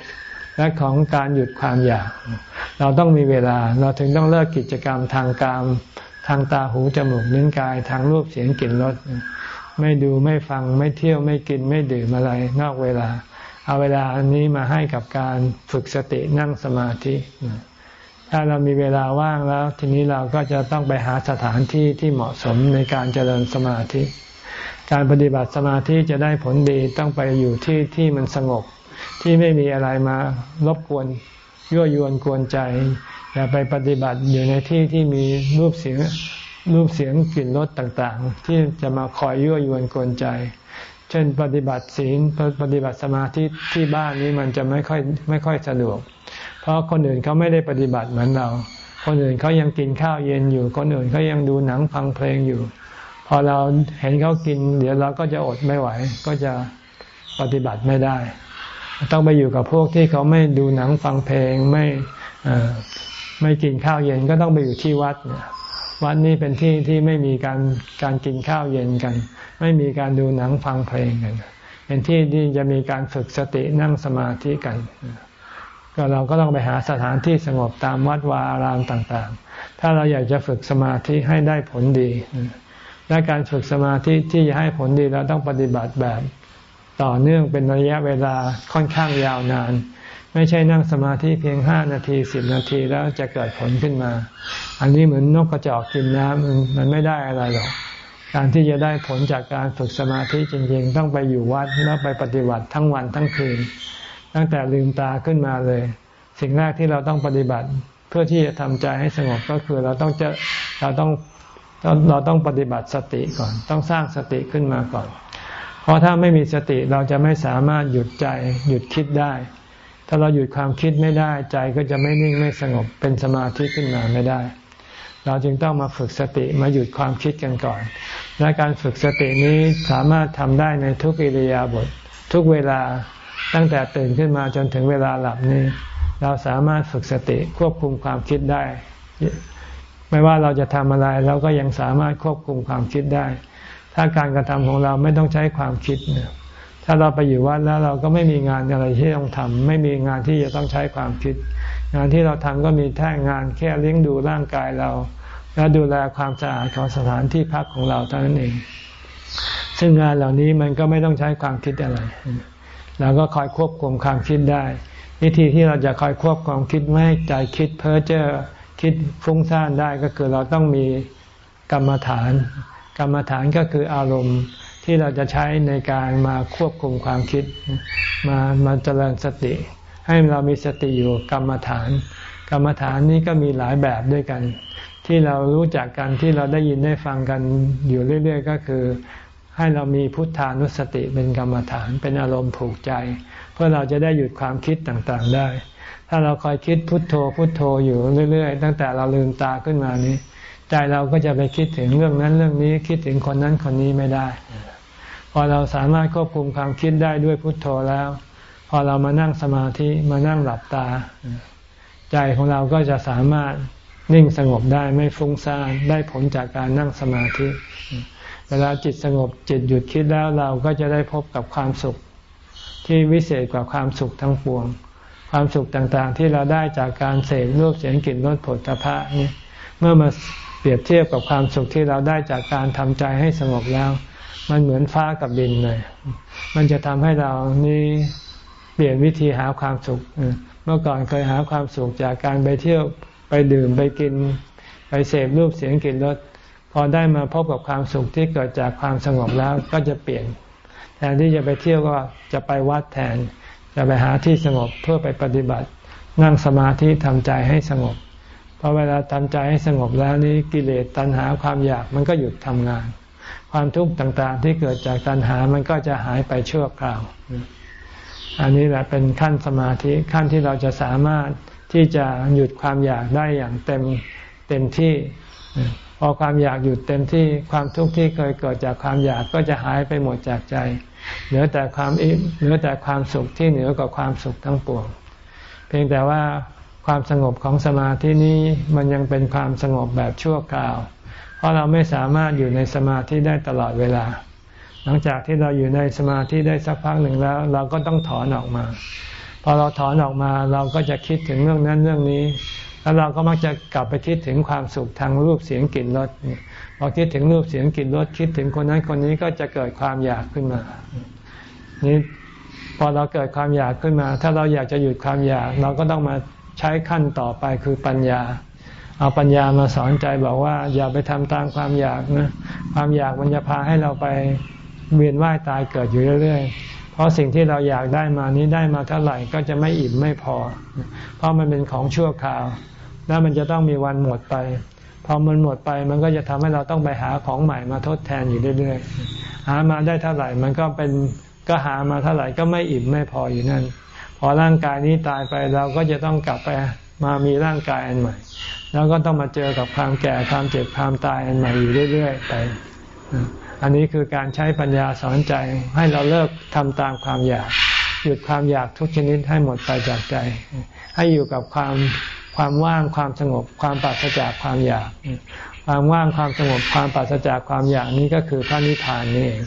และของการหยุดความอยาก เราต้องมีเวลาเราถึงต้องเลิกกิจกรรมทางกามทางตาหูจมูกนิ้นกายทางรูปเสียงกลิ่นรสไม่ดูไม่ฟังไม่เที่ยวไม่กินไม่ดื่มอะไรนอกเวลา เอาเวลาอันนี้มาให้กับการฝึกสตินั่งสมาธิถ้าเรามีเวลาว่างแล้ว ทีนี้เราก็จะต้องไปหาสถานที่ที่เหมาะสมในการเจริญสมาธิ การปฏิบัติสมาธิจะได้ผลดีต้องไปอยู่ที่ที่มันสงบ ที่ไม่มีอะไรมารบกวนยั่วยวนกวนใจ อย่าไปปฏิบัติอยู่ในที่ที่มีรูปเสียงรูปเสียงกลิ่นรสต่างๆ ที่จะมาคอยยั่วยวนกวนใจ เช่นปฏิบัติศีลปฏิบัติสมาธิที่บ้านนี้มันจะไม่ค่อยไม่ค่อยสะดวก เพราะคนอื่นเขาไม่ได้ปฏิบัติเหมือนเรา คนอื่นเขายังกินข้าวเย็นอยู่ คนอื่นเขายังดูหนังฟังเพลงอยู่ พอเราเห็นเขากิน เดี๋ยวเราก็จะอดไม่ไหว ก็จะปฏิบัติไม่ได้ ต้องไปอยู่กับพวกที่เขาไม่ดูหนังฟังเพลงไม่ไม่กินข้าวเย็นก็ต้องไปอยู่ที่วัดวัดนี้เป็นที่ที่ไม่มีการการกินข้าวเย็นกัน ไม่มีการดูหนังฟังเพลงกัน เป็นที่ที่จะมีการฝึกสตินั่งสมาธิกัน ก็เราก็ต้องไปหาสถานที่สงบตามวัดวาอารามต่าง ๆ ถ้าเราอยากจะฝึกสมาธิให้ได้ผลดี และการฝึกสมาธิที่จะให้ผลดีเราต้องปฏิบัติแบบต่อเนื่องเป็นระยะเวลาค่อนข้างยาวนาน ไม่ใช่นั่งสมาธิเพียงห้านาทีสิบนาทีแล้วจะเกิดผลขึ้นมา อันนี้เหมือนนกกระจอกกินน้ำมันไม่ได้อะไรหรอกการที่จะได้ผลจากการฝึกสมาธิจริง ๆ ต้องไปอยู่วัดแล้วไปปฏิบัติทั้งวันทั้งคืน ตั้งแต่ลืมตาขึ้นมาเลย สิ่งแรกที่เราต้องปฏิบัติเพื่อที่จะทำใจให้สงบก็คือเราต้องจะเราต้อง เราต้องปฏิบัติสติก่อน ต้องสร้างสติขึ้นมาก่อน เพราะถ้าไม่มีสติเราจะไม่สามารถหยุดใจหยุดคิดได้ ถ้าเราหยุดความคิดไม่ได้ใจก็จะไม่นิ่งไม่สงบเป็นสมาธิขึ้นมาไม่ได้ เราจึงต้องมาฝึกสติมาหยุดความคิดกันก่อน และการฝึกสตินี้สามารถทำได้ในทุกอิริยาบถททุกเวลาตั้งแต่ตื่นขึ้นมาจนถึงเวลาหลับนี้เราสามารถฝึกสติควบคุมความคิดได้ ไม่ว่าเราจะทำอะไรเราก็ยังสามารถควบคุมความคิดได้ ถ้าการกระทำของเราไม่ต้องใช้ความคิดเนี่ยถ้าเราไปอยู่วัดแล้วเราก็ไม่มีงานอะไรที่ต้องทำไม่มีงานที่จะต้องใช้ความคิด งานที่เราทำก็มีแค่งานแค่เลี้ยงดูร่างกายเรา และดูแลความสะอาดของสถานที่พักของเราเท่านั้นเอง ซึ่งงานเหล่านี้มันก็ไม่ต้องใช้ความคิดอะไรเราก็คอยควบคุมความคิดได้ วิธีที่เราจะคอยควบความคิดไม่ให้ใจคิดเพ้อเจ้อ คิดฟุ้งซ่านได้ก็คือเราต้องมีกรรมฐาน กรรมฐานก็คืออารมณ์ที่เราจะใช้ในการมาควบคุมความคิด มามาเจริญสติ ให้เรามีสติอยู่กรรมฐาน กรรมฐานนี้ก็มีหลายแบบด้วยกัน ที่เรารู้จักกันที่เราได้ยินได้ฟังกันอยู่เรื่อย ๆ ก็คือให้เรามีพุทธานุสติเป็นกรรมฐานเป็นอารมณ์ผูกใจ เพื่อเราจะได้หยุดความคิดต่างๆได้ ถ้าเราคอยคิดพุทโธพุทโธอยู่เรื่อย ๆ ตั้งแต่เราลืมตาขึ้นมานี้ ใจเราก็จะไปคิดถึงเรื่องนั้นเรื่องนี้คิดถึงคนนั้นคนนี้ไม่ได้ พอเราสามารถควบคุมความคิดได้ด้วยพุทโธแล้ว พอเรามานั่งสมาธิมานั่งหลับตา ใจของเราก็จะสามารถนิ่งสงบได้ไม่ฟุ้งซ่านได้ผลจากการนั่งสมาธิ เวลาจิตสงบจิตหยุดคิดแล้วเราก็จะได้พบกับความสุขที่วิเศษกว่าความสุขทั้งปวง ความสุขต่างๆ ที่เราได้จากการเสพรูปเสียงกลิ่นรสผลตภะนี่เมื่อมาเปรียบเทียบกับความสุขที่เราได้จากการทำใจให้สงบแล้ว มันเหมือนฟ้ากับดินเลย มันจะทำให้เรานี่เปลี่ยนวิธีหาความสุข เมื่อก่อนเคยหาความสุขจากการไปเที่ยวไปดื่มไปกิน ไปเสพรูปเสียงกลิ่นรสพอได้มาพบกับความสุขที่เกิดจากความสงบแล้วก็จะเปลี่ยน แทนที่จะไปเที่ยวก็จะไปวัดแทน จะไปหาที่สงบเพื่อไปปฏิบัติ นั่งสมาธิทำใจให้สงบพอเวลาทำใจให้สงบแล้วนี้กิเลสตัณหาความอยากมันก็หยุดทำงาน ความทุกข์ต่างๆ ที่เกิดจากตัณหามันก็จะหายไปชั่วคราว อันนี้แหละเป็นขั้นสมาธิขั้นที่เราจะสามารถที่จะหยุดความอยากได้อย่างเต็มเต็มที่พอความอยากหยุดเต็มที่ความทุกข์ที่เคยเกิดจากความอยากก็จะหายไปหมดจากใจ เหลือแต่ความอิ่มเหลือแต่ความสุขที่เหนือกว่าความสุขทั้งปวง เพียงแต่ว่าความสงบของสมาธินี้มันยังเป็นความสงบแบบชั่วคราว เพราะเราไม่สามารถอยู่ในสมาธิได้ตลอดเวลา หลังจากที่เราอยู่ในสมาธิได้สักพักหนึ่งแล้ว เราก็ต้องถอนออกมา พอเราถอนออกมาเราก็จะคิดถึงเรื่องนั้นเรื่องนี้ แล้วเราก็มักจะกลับไปคิดถึงความสุขทางรูปเสียงกลิ่นรสนี่ พอคิดถึงรูปเสียงกลิ่นรสคิดถึงคนนั้นคนนี้ก็จะเกิดความอยากขึ้นมา นี่พอเราเกิดความอยากขึ้นมา ถ้าเราอยากจะหยุดความอยาก เราก็ต้องมาใช้ขั้นต่อไปคือปัญญา เอาปัญญามาสอนใจบอกว่า อย่าไปทำตามความอยากนะ ความอยากมันจะพาให้เราไปเวียนว่ายตายเกิดอยู่เรื่อยๆ เพราะสิ่งที่เราอยากได้มานี้ได้มาเท่าไหร่ก็จะไม่อิ่มไม่พอ เพราะมันเป็นของชั่วคราว แล้วมันจะต้องมีวันหมดไป อมันหมดไปมันก็จะทำให้เราต้องไปหาของใหม่มาทดแทนอยู่เรื่อยๆ หามาได้เท่าไหร่มันก็เป็นก็หามาเท่าไหร่ก็ไม่อิ่มไม่พออยู่นั่น พอร่างกายนี้ตายไปเราก็จะต้องกลับไปมามีร่างกายอันใหม่ แล้วก็ต้องมาเจอกับความแก่ความเจ็บความตายอันใหม่อยู่เรื่อยๆไป อันนี้คือการใช้ปัญญาสอนใจให้เราเลิกทำตามความอยากหยุดความอยากทุกชนิดให้หมดไปจากใจ ให้อยู่กับความ ความว่างความสงบความปราศจากความอยาก ความว่างความสงบความปราศจากความอยากนี้ก็คือพระนิพพานนี่เอง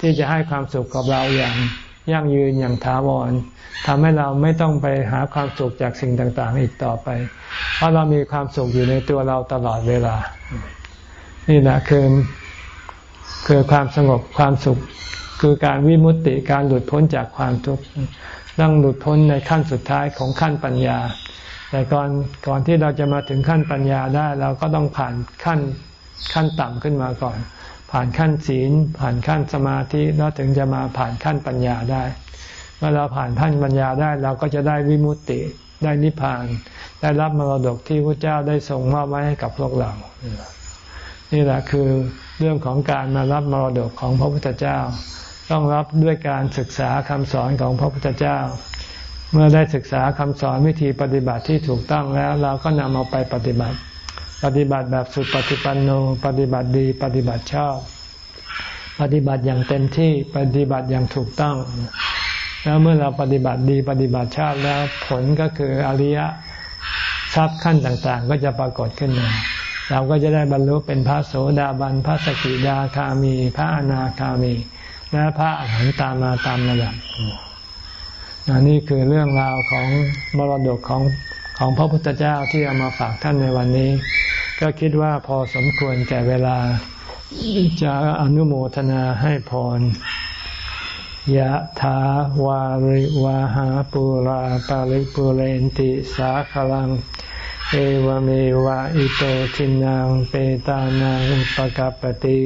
ที่จะให้ความสุขกับเราอย่างยั่งยืนอย่างถาวรทำให้เราไม่ต้องไปหาความสุขจากสิ่งต่างๆ อีกต่อไป เพราะเรามีความสุขอยู่ในตัวเราตลอดเวลา นี่แหละคือคือความสงบความสุข คือการวิมุตติการหลุดพ้นจากความทุกข์ต้องหลุดพ้นในขั้นสุดท้ายของขั้นปัญญา แต่ก่อนก่อนที่เราจะมาถึงขั้นปัญญาได้ เราก็ต้องผ่านขั้นขั้นต่ำขึ้นมาก่อน ผ่านขั้นศีล ผ่านขั้นสมาธิแล้วถึงจะมาผ่านขั้นปัญญาได้เมื่อเราผ่านขั้นปัญญาได้เราก็จะได้วิมุตติได้นิพพาน ได้รับมรดกที่พระเจ้าได้ทรงมอบไว้ให้กับพวกเรา นี่แหละคือเรื่องของการมารับมรดกของพระพุทธเจ้า ต้องรับด้วยการศึกษาคำสอนของพระพุทธเจ้า เมื่อได้ศึกษาคำสอนวิธีปฏิบัติที่ถูกต้องแล้ว เราก็นำเอาไปปฏิบัติ ปฏิบัติแบบสุดปฏิปันโน ปฏิบัติดี ปฏิบัติชอบ ปฏิบัติอย่างเต็มที่ปฏิบัติอย่างถูกต้อง แล้วเมื่อเราปฏิบัติดีปฏิบัติชอบแล้วผลก็คืออริยทรัพย์ขั้นต่างๆ ก็จะปรากฏขึ้นมาเราก็จะได้บรรลุเป็นพระโสดาบัน พระสกิดาคามี พระอนาคามี และพระอรหันตามมาตามระดับ นี่คือเรื่องราวของมรดกของของพระพุทธเจ้าที่เอามาฝากท่านในวันนี้ ก็คิดว่าพอสมควรแก่เวลา จะอนุโมทนาให้พรยะถาวาริวาหาปุราปาริปุเรนติสาคลัง เอวเมวะอิโตทินังเปตานังอุปกปติ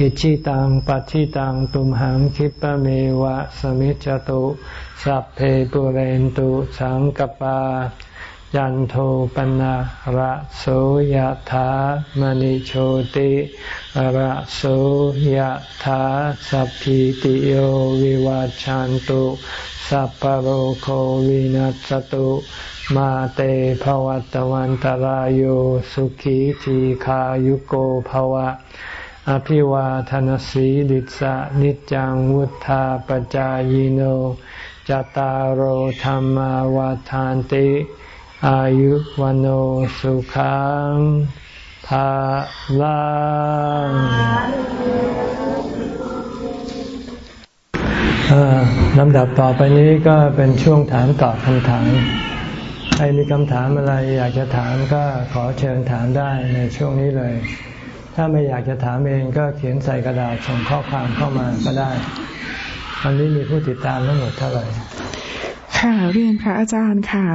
อิชิตังปัชิตังตุมหังคิปะเมวะสมิจจตุสัพเพปุเรนตุสังกปา ยันโทปนะระโสยถามณิโชติระโสยถาสัพพิติโยวิวาจันตุ สัพพโรโควินัสตุมาเตภวัตวันตารโยสุขีทีขายุโกภวะ อภิวาทนสีลิสะนิจังวุธาปจายโนจตารโหธรรมวาทานติ อายุวันโอสุขังภาลังลำดับต่อไปนี้ก็เป็นช่วงถามตอบคำถาม ใครมีคำถามอะไรอยากจะถามก็ขอเชิญถามได้ในช่วงนี้เลย ถ้าไม่อยากจะถามเองก็เขียนใส่กระดาษส่งข้อความเข้ามาก็ได้วันนี้มีผู้ติดตามทั้งหมดเท่าไหร่ค่ะเรียนพระอาจารย์ค่ะ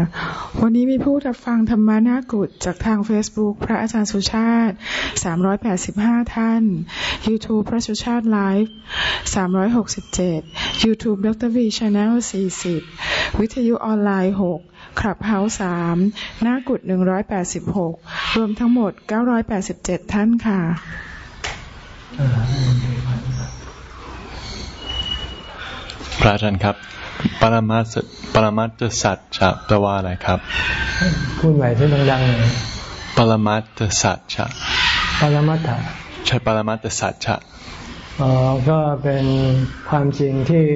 วันนี้มีผู้รับฟังธรรมานากุฏจากทาง Facebook พระอาจารย์สุชาติ 385 ท่าน YouTube พระสุชาติไลฟ์367 YouTube ดร V Channel 40 วิทยุออนไลน์ 6 คลับเฮาส์3นากุฏ186รวมทั้งหมด987ท่านค่ะพระอาจารย์ครับ ปรมาสปรมัตถสัจจะแปลว่าอะไรครับ พูดใหม่ที่ดังๆหน่อยปรมัตถสัจจะปรมัตถใช่ปรมัตถสัจจะอ๋อก็เป็นความจริงที่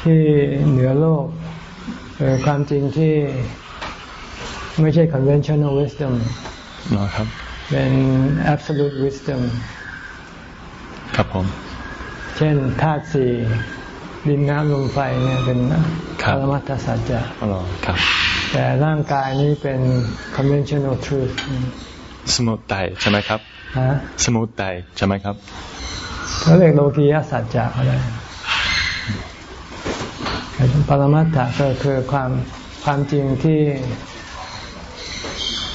ที่เหนือโลก เป็นความจริงที่ไม่ใช่ conventional wisdom นะครับ เป็น absolute wisdom ครับผม เช่นธาตุสี่ดินน้ำลมไฟเนี่ยเป็นปรมัตถสัจจะแต่ร่างกายนี้เป็น conventional truth สมุทัยใช่ไหมครับ สมุทัยใช่ไหมครับเขาเรียกโลกียสัจจะอะไร ปรมัตถะก็คือความความจริงที่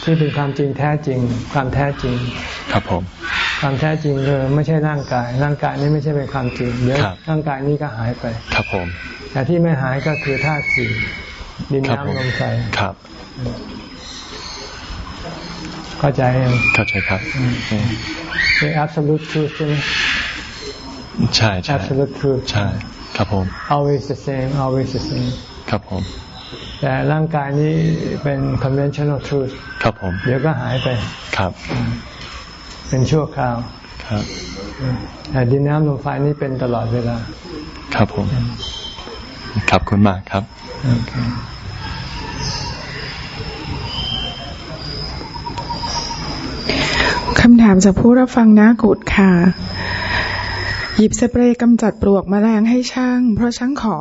ที่เป็นความจริงแท้จริง ความแท้จริง ครับผม ความแท้จริงคือไม่ใช่ร่างกาย ร่างกายนี้ไม่ใช่เป็นความจริงเดี๋ยวร่างกายนี้ก็หายไป ครับผม แต่ที่ไม่หายก็คือธาตุสี่ดินน้ำลมไฟครับ เข้าใจยังเข้าใจครับเป็น absolute truth ใช่ไหมใช่ใช่ absolute truth ใช่ ครับผม always the same always the same ครับผม แต่ร่างกายนี้เป็น conventional truth ครับผม เดี๋ยวก็หายไป ครับ เป็นชั่วคราว ครับแต่ดินน้ำลมไฟนี่เป็นตลอดเวลา ครับผม ขอบคุณมากครับคำถามจากผู้รับฟังน้ากุดค่ะ หยิบสเปรย์กำจัดปลวกมแมลงให้ช่าง เพราะช่างขอ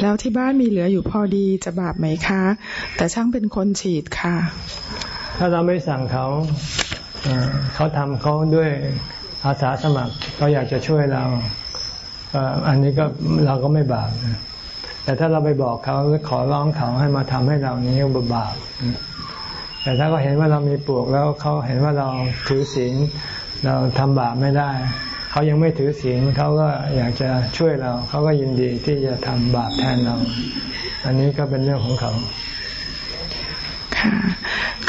แล้วที่บ้านมีเหลืออยู่พอดีจะบาปไหมคะ แต่ช่างเป็นคนฉีดค่ะ ถ้าเราไม่สั่งเขาเขาทำเขาด้วยอาสาสมัครเขาอยากจะช่วยเราอันนี้ก็เราก็ไม่บาปแต่ถ้าเราไปบอกเขาหรือขอร้องเขาให้มาทำให้เรานี้ก็บาปแต่ถ้าเขาเห็นว่าเรามีปลวกแล้วเขาเห็นว่าเราถือศีลเราทำบาปไม่ได้ เขายังไม่ถือศีลเขาก็อยากจะช่วยเรา เขาก็ยินดีที่จะทำบาปแทนเรา อันนี้ก็เป็นเรื่องของเขาค่ะ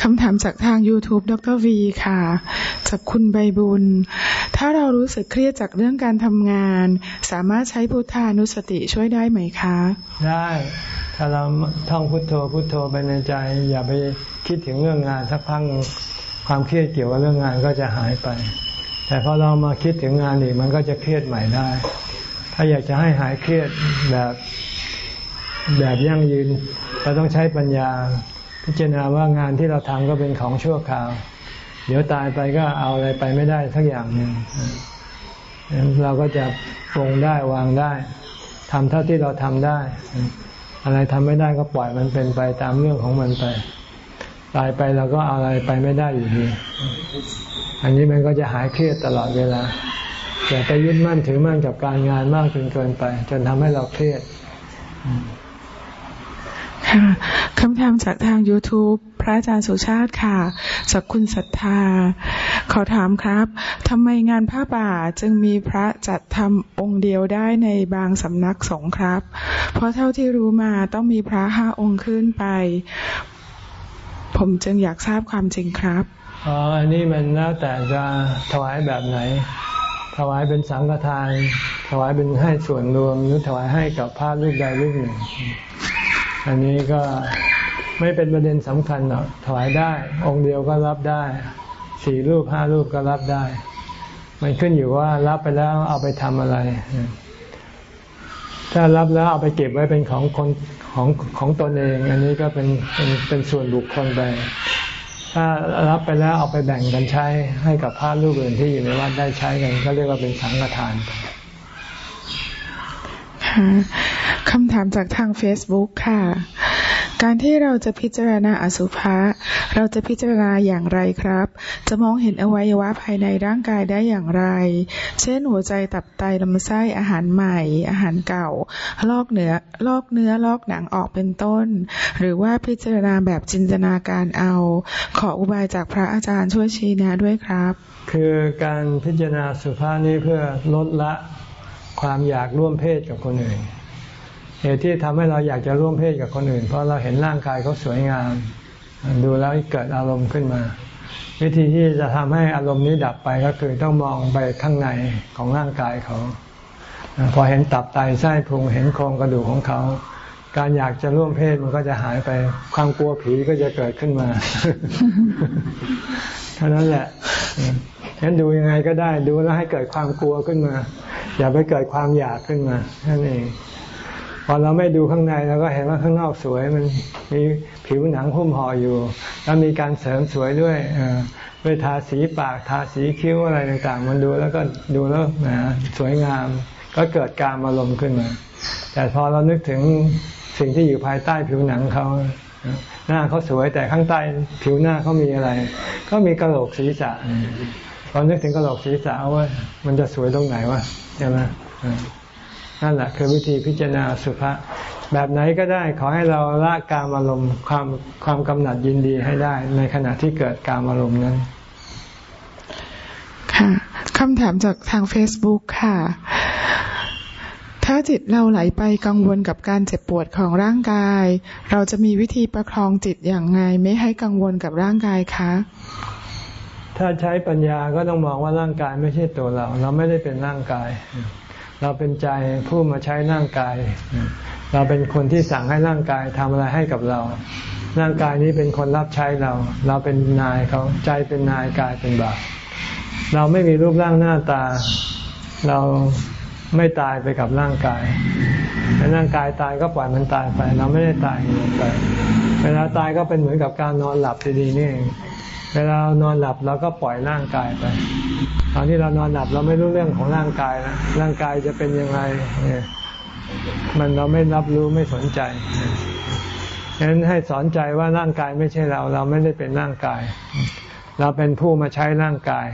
คำถามจากทาง YouTube ดรวีค่ะ จากคุณใบบุญ ถ้าเรารู้สึกเครียดจากเรื่องการทำงาน สามารถใช้พุทธานุสติช่วยได้ไหมคะ ได้ ถ้าเราท่องพุทโธพุทโธไปในใจ อย่าไปคิดถึงเรื่องงานสักพักความเครียดเกี่ยวกับเรื่องงานก็จะหายไป แต่พอเรามาคิดถึงงานอีกมันก็จะเครียดใหม่ได้ ถ้าอยากจะให้หายเครียดแบบแบบยั่งยืนเราต้องใช้ปัญญา พิจารณาว่างานที่เราทำก็เป็นของชั่วคราว เดี๋ยวตายไปก็เอาอะไรไปไม่ได้สักอย่างหนึ่งเราก็จะปรงได้วางได้ทำเท่าที่เราทำได้ อะไรทำไม่ได้ก็ปล่อยมันเป็นไปตามเรื่องของมันไป ตายไปเราก็เอาอะไรไปไม่ได้อยู่ดี อันนี้มันก็จะหายเครียดตลอดเวลาอย่าไปยึดมั่นถือมั่นกับการงานมากจนเกินไป จนทำให้เราเครียดค่ะคำถามจากทาง YouTube พระอาจารย์สุชาติค่ะจากคุณศรัทธา ขอถามครับทำไมงานผ้าป่าจึงมีพระจัดทำองค์เดียวได้ในบางสำนักสงฆ์ครับ เพราะเท่าที่รู้มาต้องมีพระห้าองค์ขึ้นไป ผมจึงอยากทราบความจริงครับ อ๋ออันนี้มันแล้วแต่จะถวายแบบไหน ถวายเป็นสังฆทาน ถวายเป็นให้ส่วนรวมหรือถวายให้กับพระรูปใดรูปหนึ่ง อันนี้ก็ไม่เป็นประเด็นสำคัญหรอกถวายได้ องค์เดียวก็รับได้สี่รูปห้ารูปก็รับได้ มันขึ้นอยู่ว่ารับไปแล้วเอาไปทำอะไร ถ้ารับแล้วเอาไปเก็บไว้เป็นของคนของของตนเอง อันนี้ก็เป็นเป็นเป็นส่วนบุคคลไป ถ้ารับไปแล้วเอาไปแบ่งกันใช้ให้กับพระรูปอื่นที่อยู่ในวัดได้ใช้กันก็เรียกว่าเป็นสังฆทานค่ะคำถามจากทาง Facebook ค่ะ การที่เราจะพิจารณาอสุภะเราจะพิจารณาอย่างไรครับ จะมองเห็นอวัยวะภายในร่างกายได้อย่างไร เช่นหัวใจตับไตลำไส้อาหารใหม่ อาหารเก่า ลอกเนื้อลอกเนื้อลอกหนังออกเป็นต้น หรือว่าพิจารณาแบบจินตนาการเอา ขออุบายจากพระอาจารย์ช่วยชี้แนะด้วยครับ คือการพิจารณาสุภานี้เพื่อลดละความอยากร่วมเพศกับคนอื่น เหตุที่ทำให้เราอยากจะร่วมเพศกับคนอื่น เพราะเราเห็นร่างกายเขาสวยงาม ดูแล้วเกิดอารมณ์ขึ้นมา วิธีที่จะทำให้อารมณ์นี้ดับไปก็คือต้องมองไปข้างในของร่างกายเขาพอเห็นตับไตไส้พุงเห็นโครงกระดูกของเขา การอยากจะร่วมเพศมันก็จะหายไป ความกลัวผีก็จะเกิดขึ้นมาเท่านั้นแหละฉะนั้นดูยังไงก็ได้ดูแล้วให้เกิดความกลัวขึ้นมา อย่าไปเกิดความอยากขึ้นมานั่นเอง พอเราไม่ดูข้างในเราก็เห็นว่าข้างนอกสวยมันมีผิวหนังหุ้มห่ออยู่ แล้วมีการเสริมสวยด้วยด้วยทาสีปากทาสีคิ้วอะไรต่างๆ มันดูแล้วก็ดูแล้วนะสวยงาม ก็เกิดการอารมณ์ขึ้นมา แต่พอเรานึกถึงสิ่งที่อยู่ภายใต้ผิวหนังเขาหน้าเขาสวยแต่ข้างใต้ผิวหน้าเขามีอะไร ก็มีกระโหลกศีรษะพอนึกถึงกระโหลกศีรษะว่ามันจะสวยตรงไหนวะใช่ไหม นั่นแหละคือวิธีพิจารณาสุภาษแบบไหนก็ได้ขอให้เราละกามอารมณ์ความความกำหนัดยินดีให้ได้ ในขณะที่เกิดกามอารมณ์นั้น ค่ะคำถามจากทาง Facebook ค่ะ ถ้าจิตเราไหลไปกังวลกับการเจ็บปวดของร่างกาย เราจะมีวิธีประคองจิตอย่างไง ไม่ให้กังวลกับร่างกายคะถ้าใช้ปัญญาก็ต้องมองว่าร่างกายไม่ใช่ตัวเรา เราไม่ได้เป็นร่างกาย เราเป็นใจผู้มาใช้ร่างกาย เราเป็นคนที่สั่งให้ร่างกายทำอะไรให้กับเรา ร่างกายนี้เป็นคนรับใช้เรา เราเป็นนายเขาใจเป็นนายกายเป็นบ่าวเราไม่มีรูปร่างหน้าตา เราไม่ตายไปกับร่างกายแต่ร่างกายตายก็ปล่อยมันตายไป เราไม่ได้ตายไป เวลาตายก็เป็นเหมือนกับการนอนหลับดีๆนี่เอง เวลาเรานอนหลับเราก็ปล่อยร่างกายไป ตอนที่เรานอนหลับเราไม่รู้เรื่องของร่างกายนะ ร่างกายจะเป็นยังไงมันเราไม่รับรู้ไม่สนใจฉะนั้นให้สอนใจว่าร่างกายไม่ใช่เรา เราไม่ได้เป็นร่างกาย เราเป็นผู้มาใช้ร่างกาย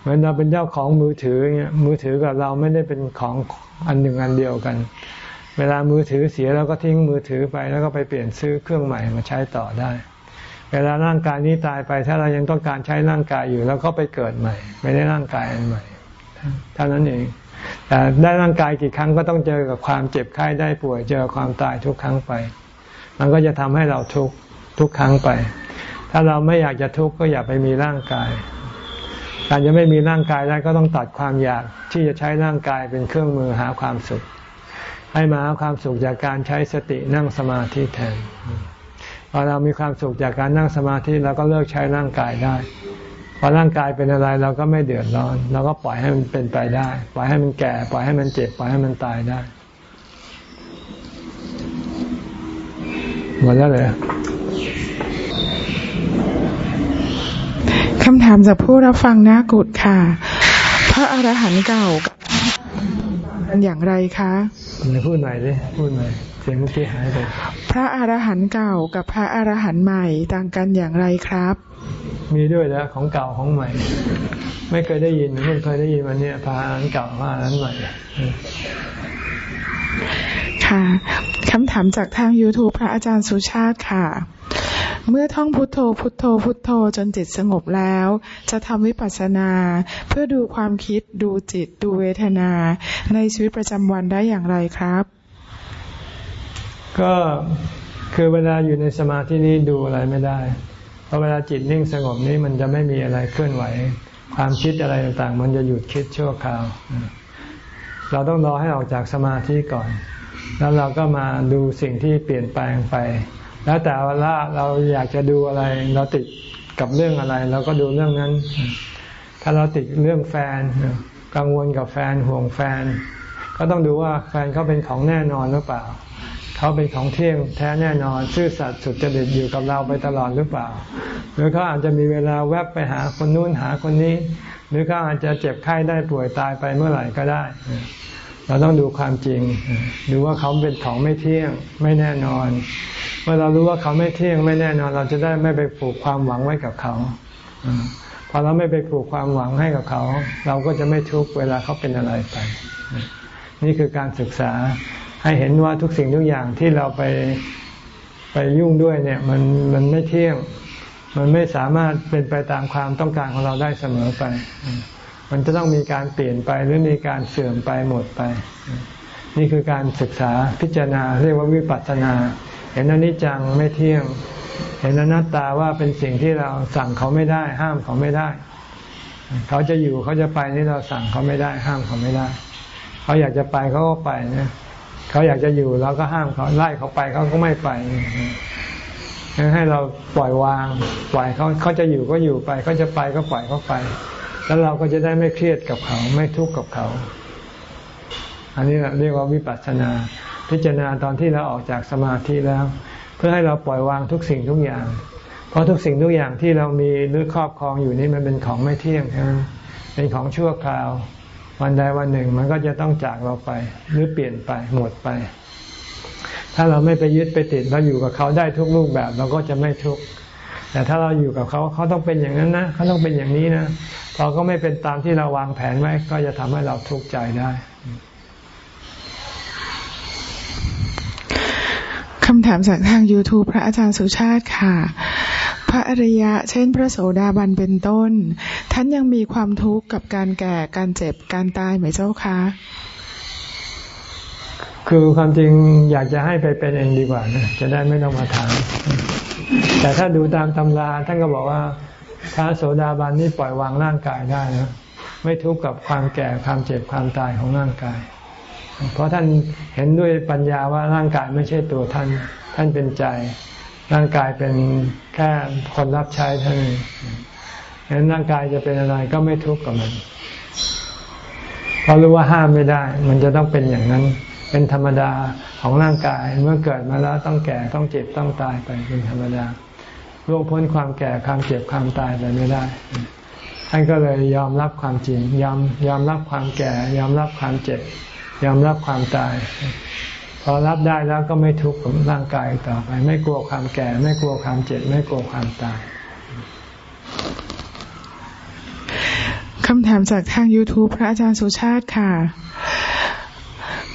เหมือนเราเป็นเจ้าของมือถือเนี่ยมือถือกับเราไม่ได้เป็นของอันหนึ่งอันเดียวกัน เวลามือถือเสียเราก็ทิ้งมือถือไปแล้วก็ไปเปลี่ยนซื้อเครื่องใหม่มาใช้ต่อได้ เวลาร่างกายนี้ตายไป ถ้าเรายังต้องการใช้ร่างกายอยู่แล้วก็ไปเกิดใหม่ ไม่ได้ร่างกายอันใหม่เท่านั้นเองแต่ได้ร่างกายกี่ครั้งก็ต้องเจอกับความเจ็บไข้ได้ป่วยเจอความตายทุกครั้งไป มันก็จะทำให้เราทุกทุกครั้งไป ถ้าเราไม่อยากจะทุกข์ก็อย่าไปมีร่างกาย การจะไม่มีร่างกายได้ก็ต้องตัดความอยากที่จะใช้ร่างกายเป็นเครื่องมือหาความสุข ให้มาหาความสุขจากการใช้สตินั่งสมาธิแทน พอเรามีความสุขจากการนั่งสมาธิเราก็เลิกใช้ร่างกายได้ พอร่างกายเป็นอะไรเราก็ไม่เดือดร้อน เราก็ปล่อยให้มันเป็นไปได้ ปล่อยให้มันแก่ ปล่อยให้มันเจ็บ ปล่อยให้มันตายได้หมดแล้วเลยคำถามจากผู้รับฟังนากุดค่ะ พระอรหันต์เก่ากันอย่างไรคะพูดหน่อยดิพูดหน่อย เสียงเมื่อกี้หายไปพระอรหันต์เก่ากับพระอรหันต์ใหม่ต่างกันอย่างไรครับ มีด้วยแล้วของเก่าของใหม่ ไม่เคยได้ยินเพิ่งเคยได้ยินวันนี้พระอรหันต์เก่าพระอรหันต์ใหม่ค่ะคำถามจากทาง YouTube พระอาจารย์สุชาติค่ะ เมื่อท่องพุทโธ พุทโธ พุทโธจนจิตสงบแล้ว จะทำวิปัสสนา เพื่อดูความคิดดูจิตดูเวทนา ในชีวิตประจำวันได้อย่างไรครับ ก็คือเวลาอยู่ในสมาธินี้ดูอะไรไม่ได้เพราะเวลาจิตนิ่งสงบนี้มันจะไม่มีอะไรเคลื่อนไหว ความคิดอะไรต่างๆ มันจะหยุดคิดชั่วคราว เราต้องรอให้ออกจากสมาธิก่อน แล้วเราก็มาดูสิ่งที่เปลี่ยนแปลงไป แล้วแต่ว่าเราอยากจะดูอะไร เราติดกับเรื่องอะไร เราก็ดูเรื่องนั้น ถ้าเราติดเรื่องแฟน กังวลกับแฟนห่วงแฟน ก็ต้องดูว่าแฟนเขาเป็นของแน่นอนหรือเปล่า เขาเป็นของเที่ยงแท้แน่นอน ซื่อสัตย์สุดจริตอยู่กับเราไปตลอดหรือเปล่า หรือเขาอาจจะมีเวลาแวบไปหาคนนู้นหาคนนี้ หรือเขาอาจจะเจ็บไข้ได้ป่วยตายไปเมื่อไหร่ก็ได้ เราต้องดูความจริง ดูว่าเขาเป็นของไม่เที่ยงไม่แน่นอน เมื่อเรารู้ว่าเขาไม่เที่ยงไม่แน่นอน เราจะได้ไม่ไปผูกความหวังไว้กับเขาพอเราไม่ไปผูกความหวังให้กับเขา เราก็จะไม่ทุกข์เวลาเขาเป็นอะไรไป นี่คือการศึกษา ให้เห็นว่าทุกสิ่งทุกอย่างที่เราไปไปยุ่งด้วยเนี่ยมันมันไม่เที่ยง มันไม่สามารถเป็นไปตามความต้องการของเราได้เสมอไป มันจะต้องมีการเปลี่ยนไปหรือมีการเสื่อมไปหมดไป นี่คือการศึกษาพิจารณาเรียกว่าวิปัสสนา เห็นอนิจจังไม่เที่ยง เห็นอนัตตาว่าเป็นสิ่งที่เราสั่งเขาไม่ได้ ห้ามเขาไม่ได้ เขาจะอยู่เขาจะไปนี่เราสั่งเขาไม่ได้ ห้ามเขาไม่ได้ เขาอยากจะไปเขาก็ไปนะ เขาอยากจะอยู่เราก็ห้ามเขาไล่เขาไปเขาก็ไม่ไปให้เราปล่อยวาง ปล่อยเขาเขาจะอยู่ก็อยู่ไปเขาจะไปก็ปล่อยเขาไป แล้วเราก็จะได้ไม่เครียดกับเขา ไม่ทุกข์กับเขา อันนี้เรียกว่าวิปัสสนา พิจารณาตอนที่เราออกจากสมาธิแล้ว เพื่อให้เราปล่อยวางทุกสิ่งทุกอย่าง เพราะทุกสิ่งทุกอย่างที่เรามีหรือครอบครองอยู่นี้มันเป็นของไม่เที่ยงเป็นของชั่วคราว วันใดวันหนึ่งมันก็จะต้องจากเราไป หรือเปลี่ยนไปหมดไป ถ้าเราไม่ไปยึดไปติดเราอยู่กับเขาได้ทุกรูปแบบเราก็จะไม่ทุกข์แต่ถ้าเราอยู่กับเขาเขาต้องเป็นอย่างนั้นนะเขาต้องเป็นอย่างนี้นะพอก็ไม่เป็นตามที่เราวางแผนไว้ ก็จะทำให้เราทุกข์ใจได้คำถามจากทาง YouTube พระอาจารย์สุชาติค่ะ ระอริยะ เช่น พระโสดาบันเป็นต้น ท่านยังมีความทุกข์กับการแก่การเจ็บการตายไหมเจ้าคะคือความจริงอยากจะให้ไปเป็นเองดีกว่านะจะได้ไม่ต้องมาถาม แต่ถ้าดูตามตำราท่านก็บอกว่าพระโสดาบันนี่ปล่อยวางร่างกายได้นะไม่ทุกข์กับความแก่ความเจ็บความตายของร่างกาย เพราะท่านเห็นด้วยปัญญาว่าร่างกายไม่ใช่ตัวท่าน ท่านเป็นใจ ร่างกายเป็นแค่คนรับใช้เท่านั้นเห็นร่างกายจะเป็นอะไรก็ไม่ทุกข์กับมัน เพราะรู้ว่าห้ามไม่ได้ มันจะต้องเป็นอย่างนั้น เป็นธรรมดาของร่างกาย เมื่อเกิดมาแล้วต้องแก่ต้องเจ็บต้องตายไปเป็นธรรมดาล่วงพ้นความแก่ความเจ็บความตายไปไม่ได้ ท่านก็เลยยอมรับความจริง ยอมยอมรับความแก่ ยอมรับความเจ็บ ยอมรับความตาย พอรับได้แล้วก็ไม่ทุกข์กับร่างกายต่อไป ไม่กลัวความแก่ ไม่กลัวความเจ็บ ไม่กลัวความตายคำถามจากทาง YouTube พระอาจารย์สุชาติค่ะ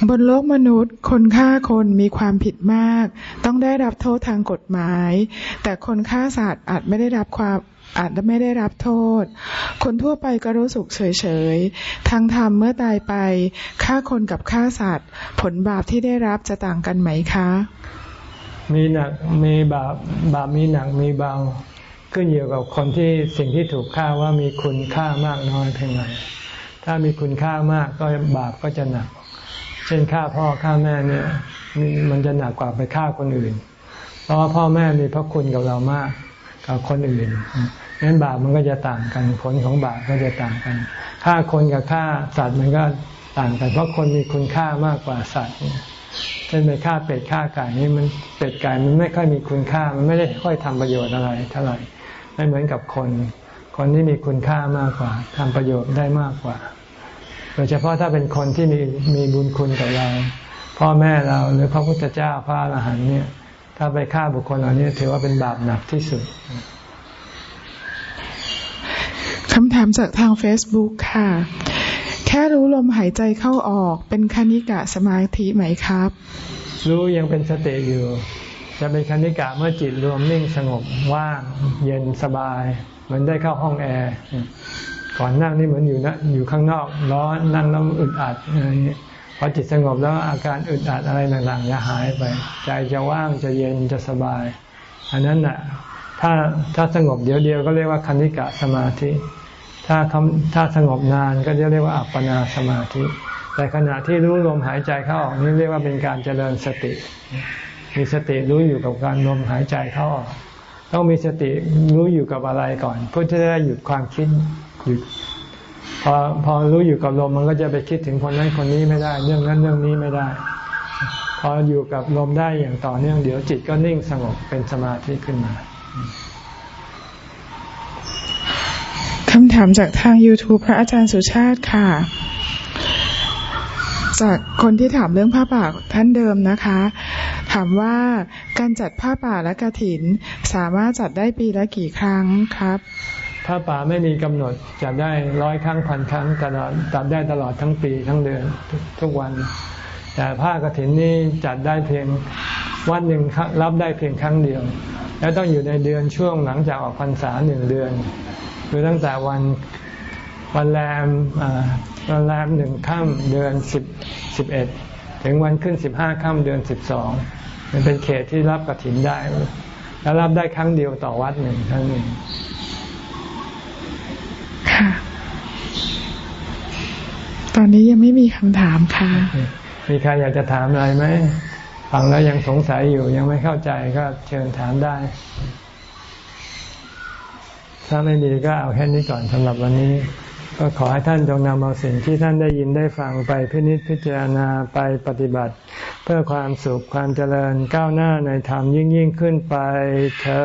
บนโลกมนุษย์ คนฆ่าคนมีความผิดมาก ต้องได้รับโทษทางกฎหมาย แต่คนฆ่าสัตว์อาจไม่ได้รับความ อาจไม่ได้รับโทษ คนทั่วไปก็รู้สึกเฉยๆ ทางธรรมเมื่อตายไปฆ่าคนกับฆ่าสัตว์ ผลบาปที่ได้รับจะต่างกันไหมคะ มีหนักมีบาปบาปมีหนักมีเบาขึ้นอยู่กับคนที่สิ่งที่ถูกฆ่าว่ามีคุณค่ามากน้อยเพียงไรถ้ามีคุณค่ามากก็บาปก็จะหนัก เช่นฆ่าพ่อฆ่าแม่เนี่ยมันจะหนักกว่าไปฆ่าคนอื่น เพราะว่าพ่อแม่มีพระคุณกับเรามาก กับคนอื่นงั้นบาปมันก็จะต่างกันผลของบาปก็จะต่างกันฆ่าคนกับฆ่าสัตว์มันก็ต่างกัน เพราะคนมีคุณค่ามากกว่าสัตว์เช่นไปฆ่าเป็ดฆ่าไก่นี่มันเป็ดไก่มันไม่ค่อยมีคุณค่ามันไม่ได้ค่อยทำประโยชน์อะไรเท่าไหร่ไม่เหมือนกับคน คนที่มีคุณค่ามากกว่าทำประโยชน์ได้มากกว่า โดยเฉพาะถ้าเป็นคนที่มีมีบุญคุณกับเราพ่อแม่เราหรือพระพุทธเจ้าพระอรหันต์เนี่ย ถ้าไปฆ่าบุคคลเหล่านี้ถือว่าเป็นบาปหนักที่สุดคำถามจากทาง Facebook ค่ะ แค่รู้ลมหายใจเข้าออกเป็นคณิกะสมาธิไหมครับ รู้ยังเป็นสติอยู่ จะเป็นคณิกะเมื่อจิตรวมนิ่งสงบว่าง เย็นสบาย เหมือนได้เข้าห้องแอร์ ก่อนนั่งนี่เหมือนอยู่นะอยู่ข้างนอกร้อนนั่งแล้วอึดอัดอะไรอย่างนี้ พอจิตสงบแล้วอาการอึดอัดอะไรต่างๆจะหายไป ใจจะว่างจะเย็นจะสบาย อันนั้นน่ะถ้าถ้าสงบเดียวเดียวก็เรียกว่าคณิกะสมาธิ ถ้าถ้าสงบนานก็จะเรียกว่าอัปปนาสมาธิ แต่ขณะที่รู้ลมหายใจเข้าออกนี่เรียกว่าเป็นการเจริญสติ มีสติรู้อยู่กับการลมหายใจเข้าออกต้องมีสติรู้อยู่กับอะไรก่อน เพื่อที่จะหยุดความคิดหยุด พอพอรู้อยู่กับลมมันก็จะไปคิดถึงคนนั้นคนนี้ไม่ได้ เรื่องนั้นเรื่องนี้ไม่ได้ พออยู่กับลมได้อย่างต่อเนื่องเดี๋ยวจิตก็นิ่งสงบเป็นสมาธิขึ้นมาคำถามจากทาง YouTube พระอาจารย์สุชาติค่ะ จากคนที่ถามเรื่องผ้าป่าท่านเดิมนะคะ ถามว่าการจัดผ้าป่าและกระถิน สามารถจัดได้ปีละกี่ครั้งครับ ผ้าป่าไม่มีกำหนดจัดได้ร้อยครั้งพันครั้งตลอดจัดได้ตลอดทั้งปีทั้งเดือนทุกวัน แต่ผ้ากระถินนี่จัดได้เพียงวันหนึ่งรับได้เพียงครั้งเดียว แล้วต้องอยู่ในเดือนช่วงหลังจากออกพรรษาหนึ่งเดือนคือตั้งแต่วันวันแรมวันแรมหนึ่งค่ำเดือนสิบสิบเอ็ดถึงวันขึ้นสิบห้าค่ำเดือนสิบสองมันเป็นเขตที่รับกระถินได้แล้วรับได้ครั้งเดียวต่อวัดหนึ่งครั้งหนึ่ง ค่ะ ตอนนี้ยังไม่มีคำถามค่ะ มีใครอยากจะถามอะไรไหมฟังแล้วยังสงสัยอยู่ยังไม่เข้าใจก็เชิญถามได้ ถ้าไม่มีก็เอาแค่นี้ก่อนสำหรับวันนี้ ก็ขอให้ท่านจงนำเอาสิ่งที่ท่านได้ยินได้ฟังไปพินิจพิจารณาไปปฏิบัติ เพื่อความสุขความเจริญก้าวหน้าในธรรมยิ่งยิ่งขึ้นไปเธอ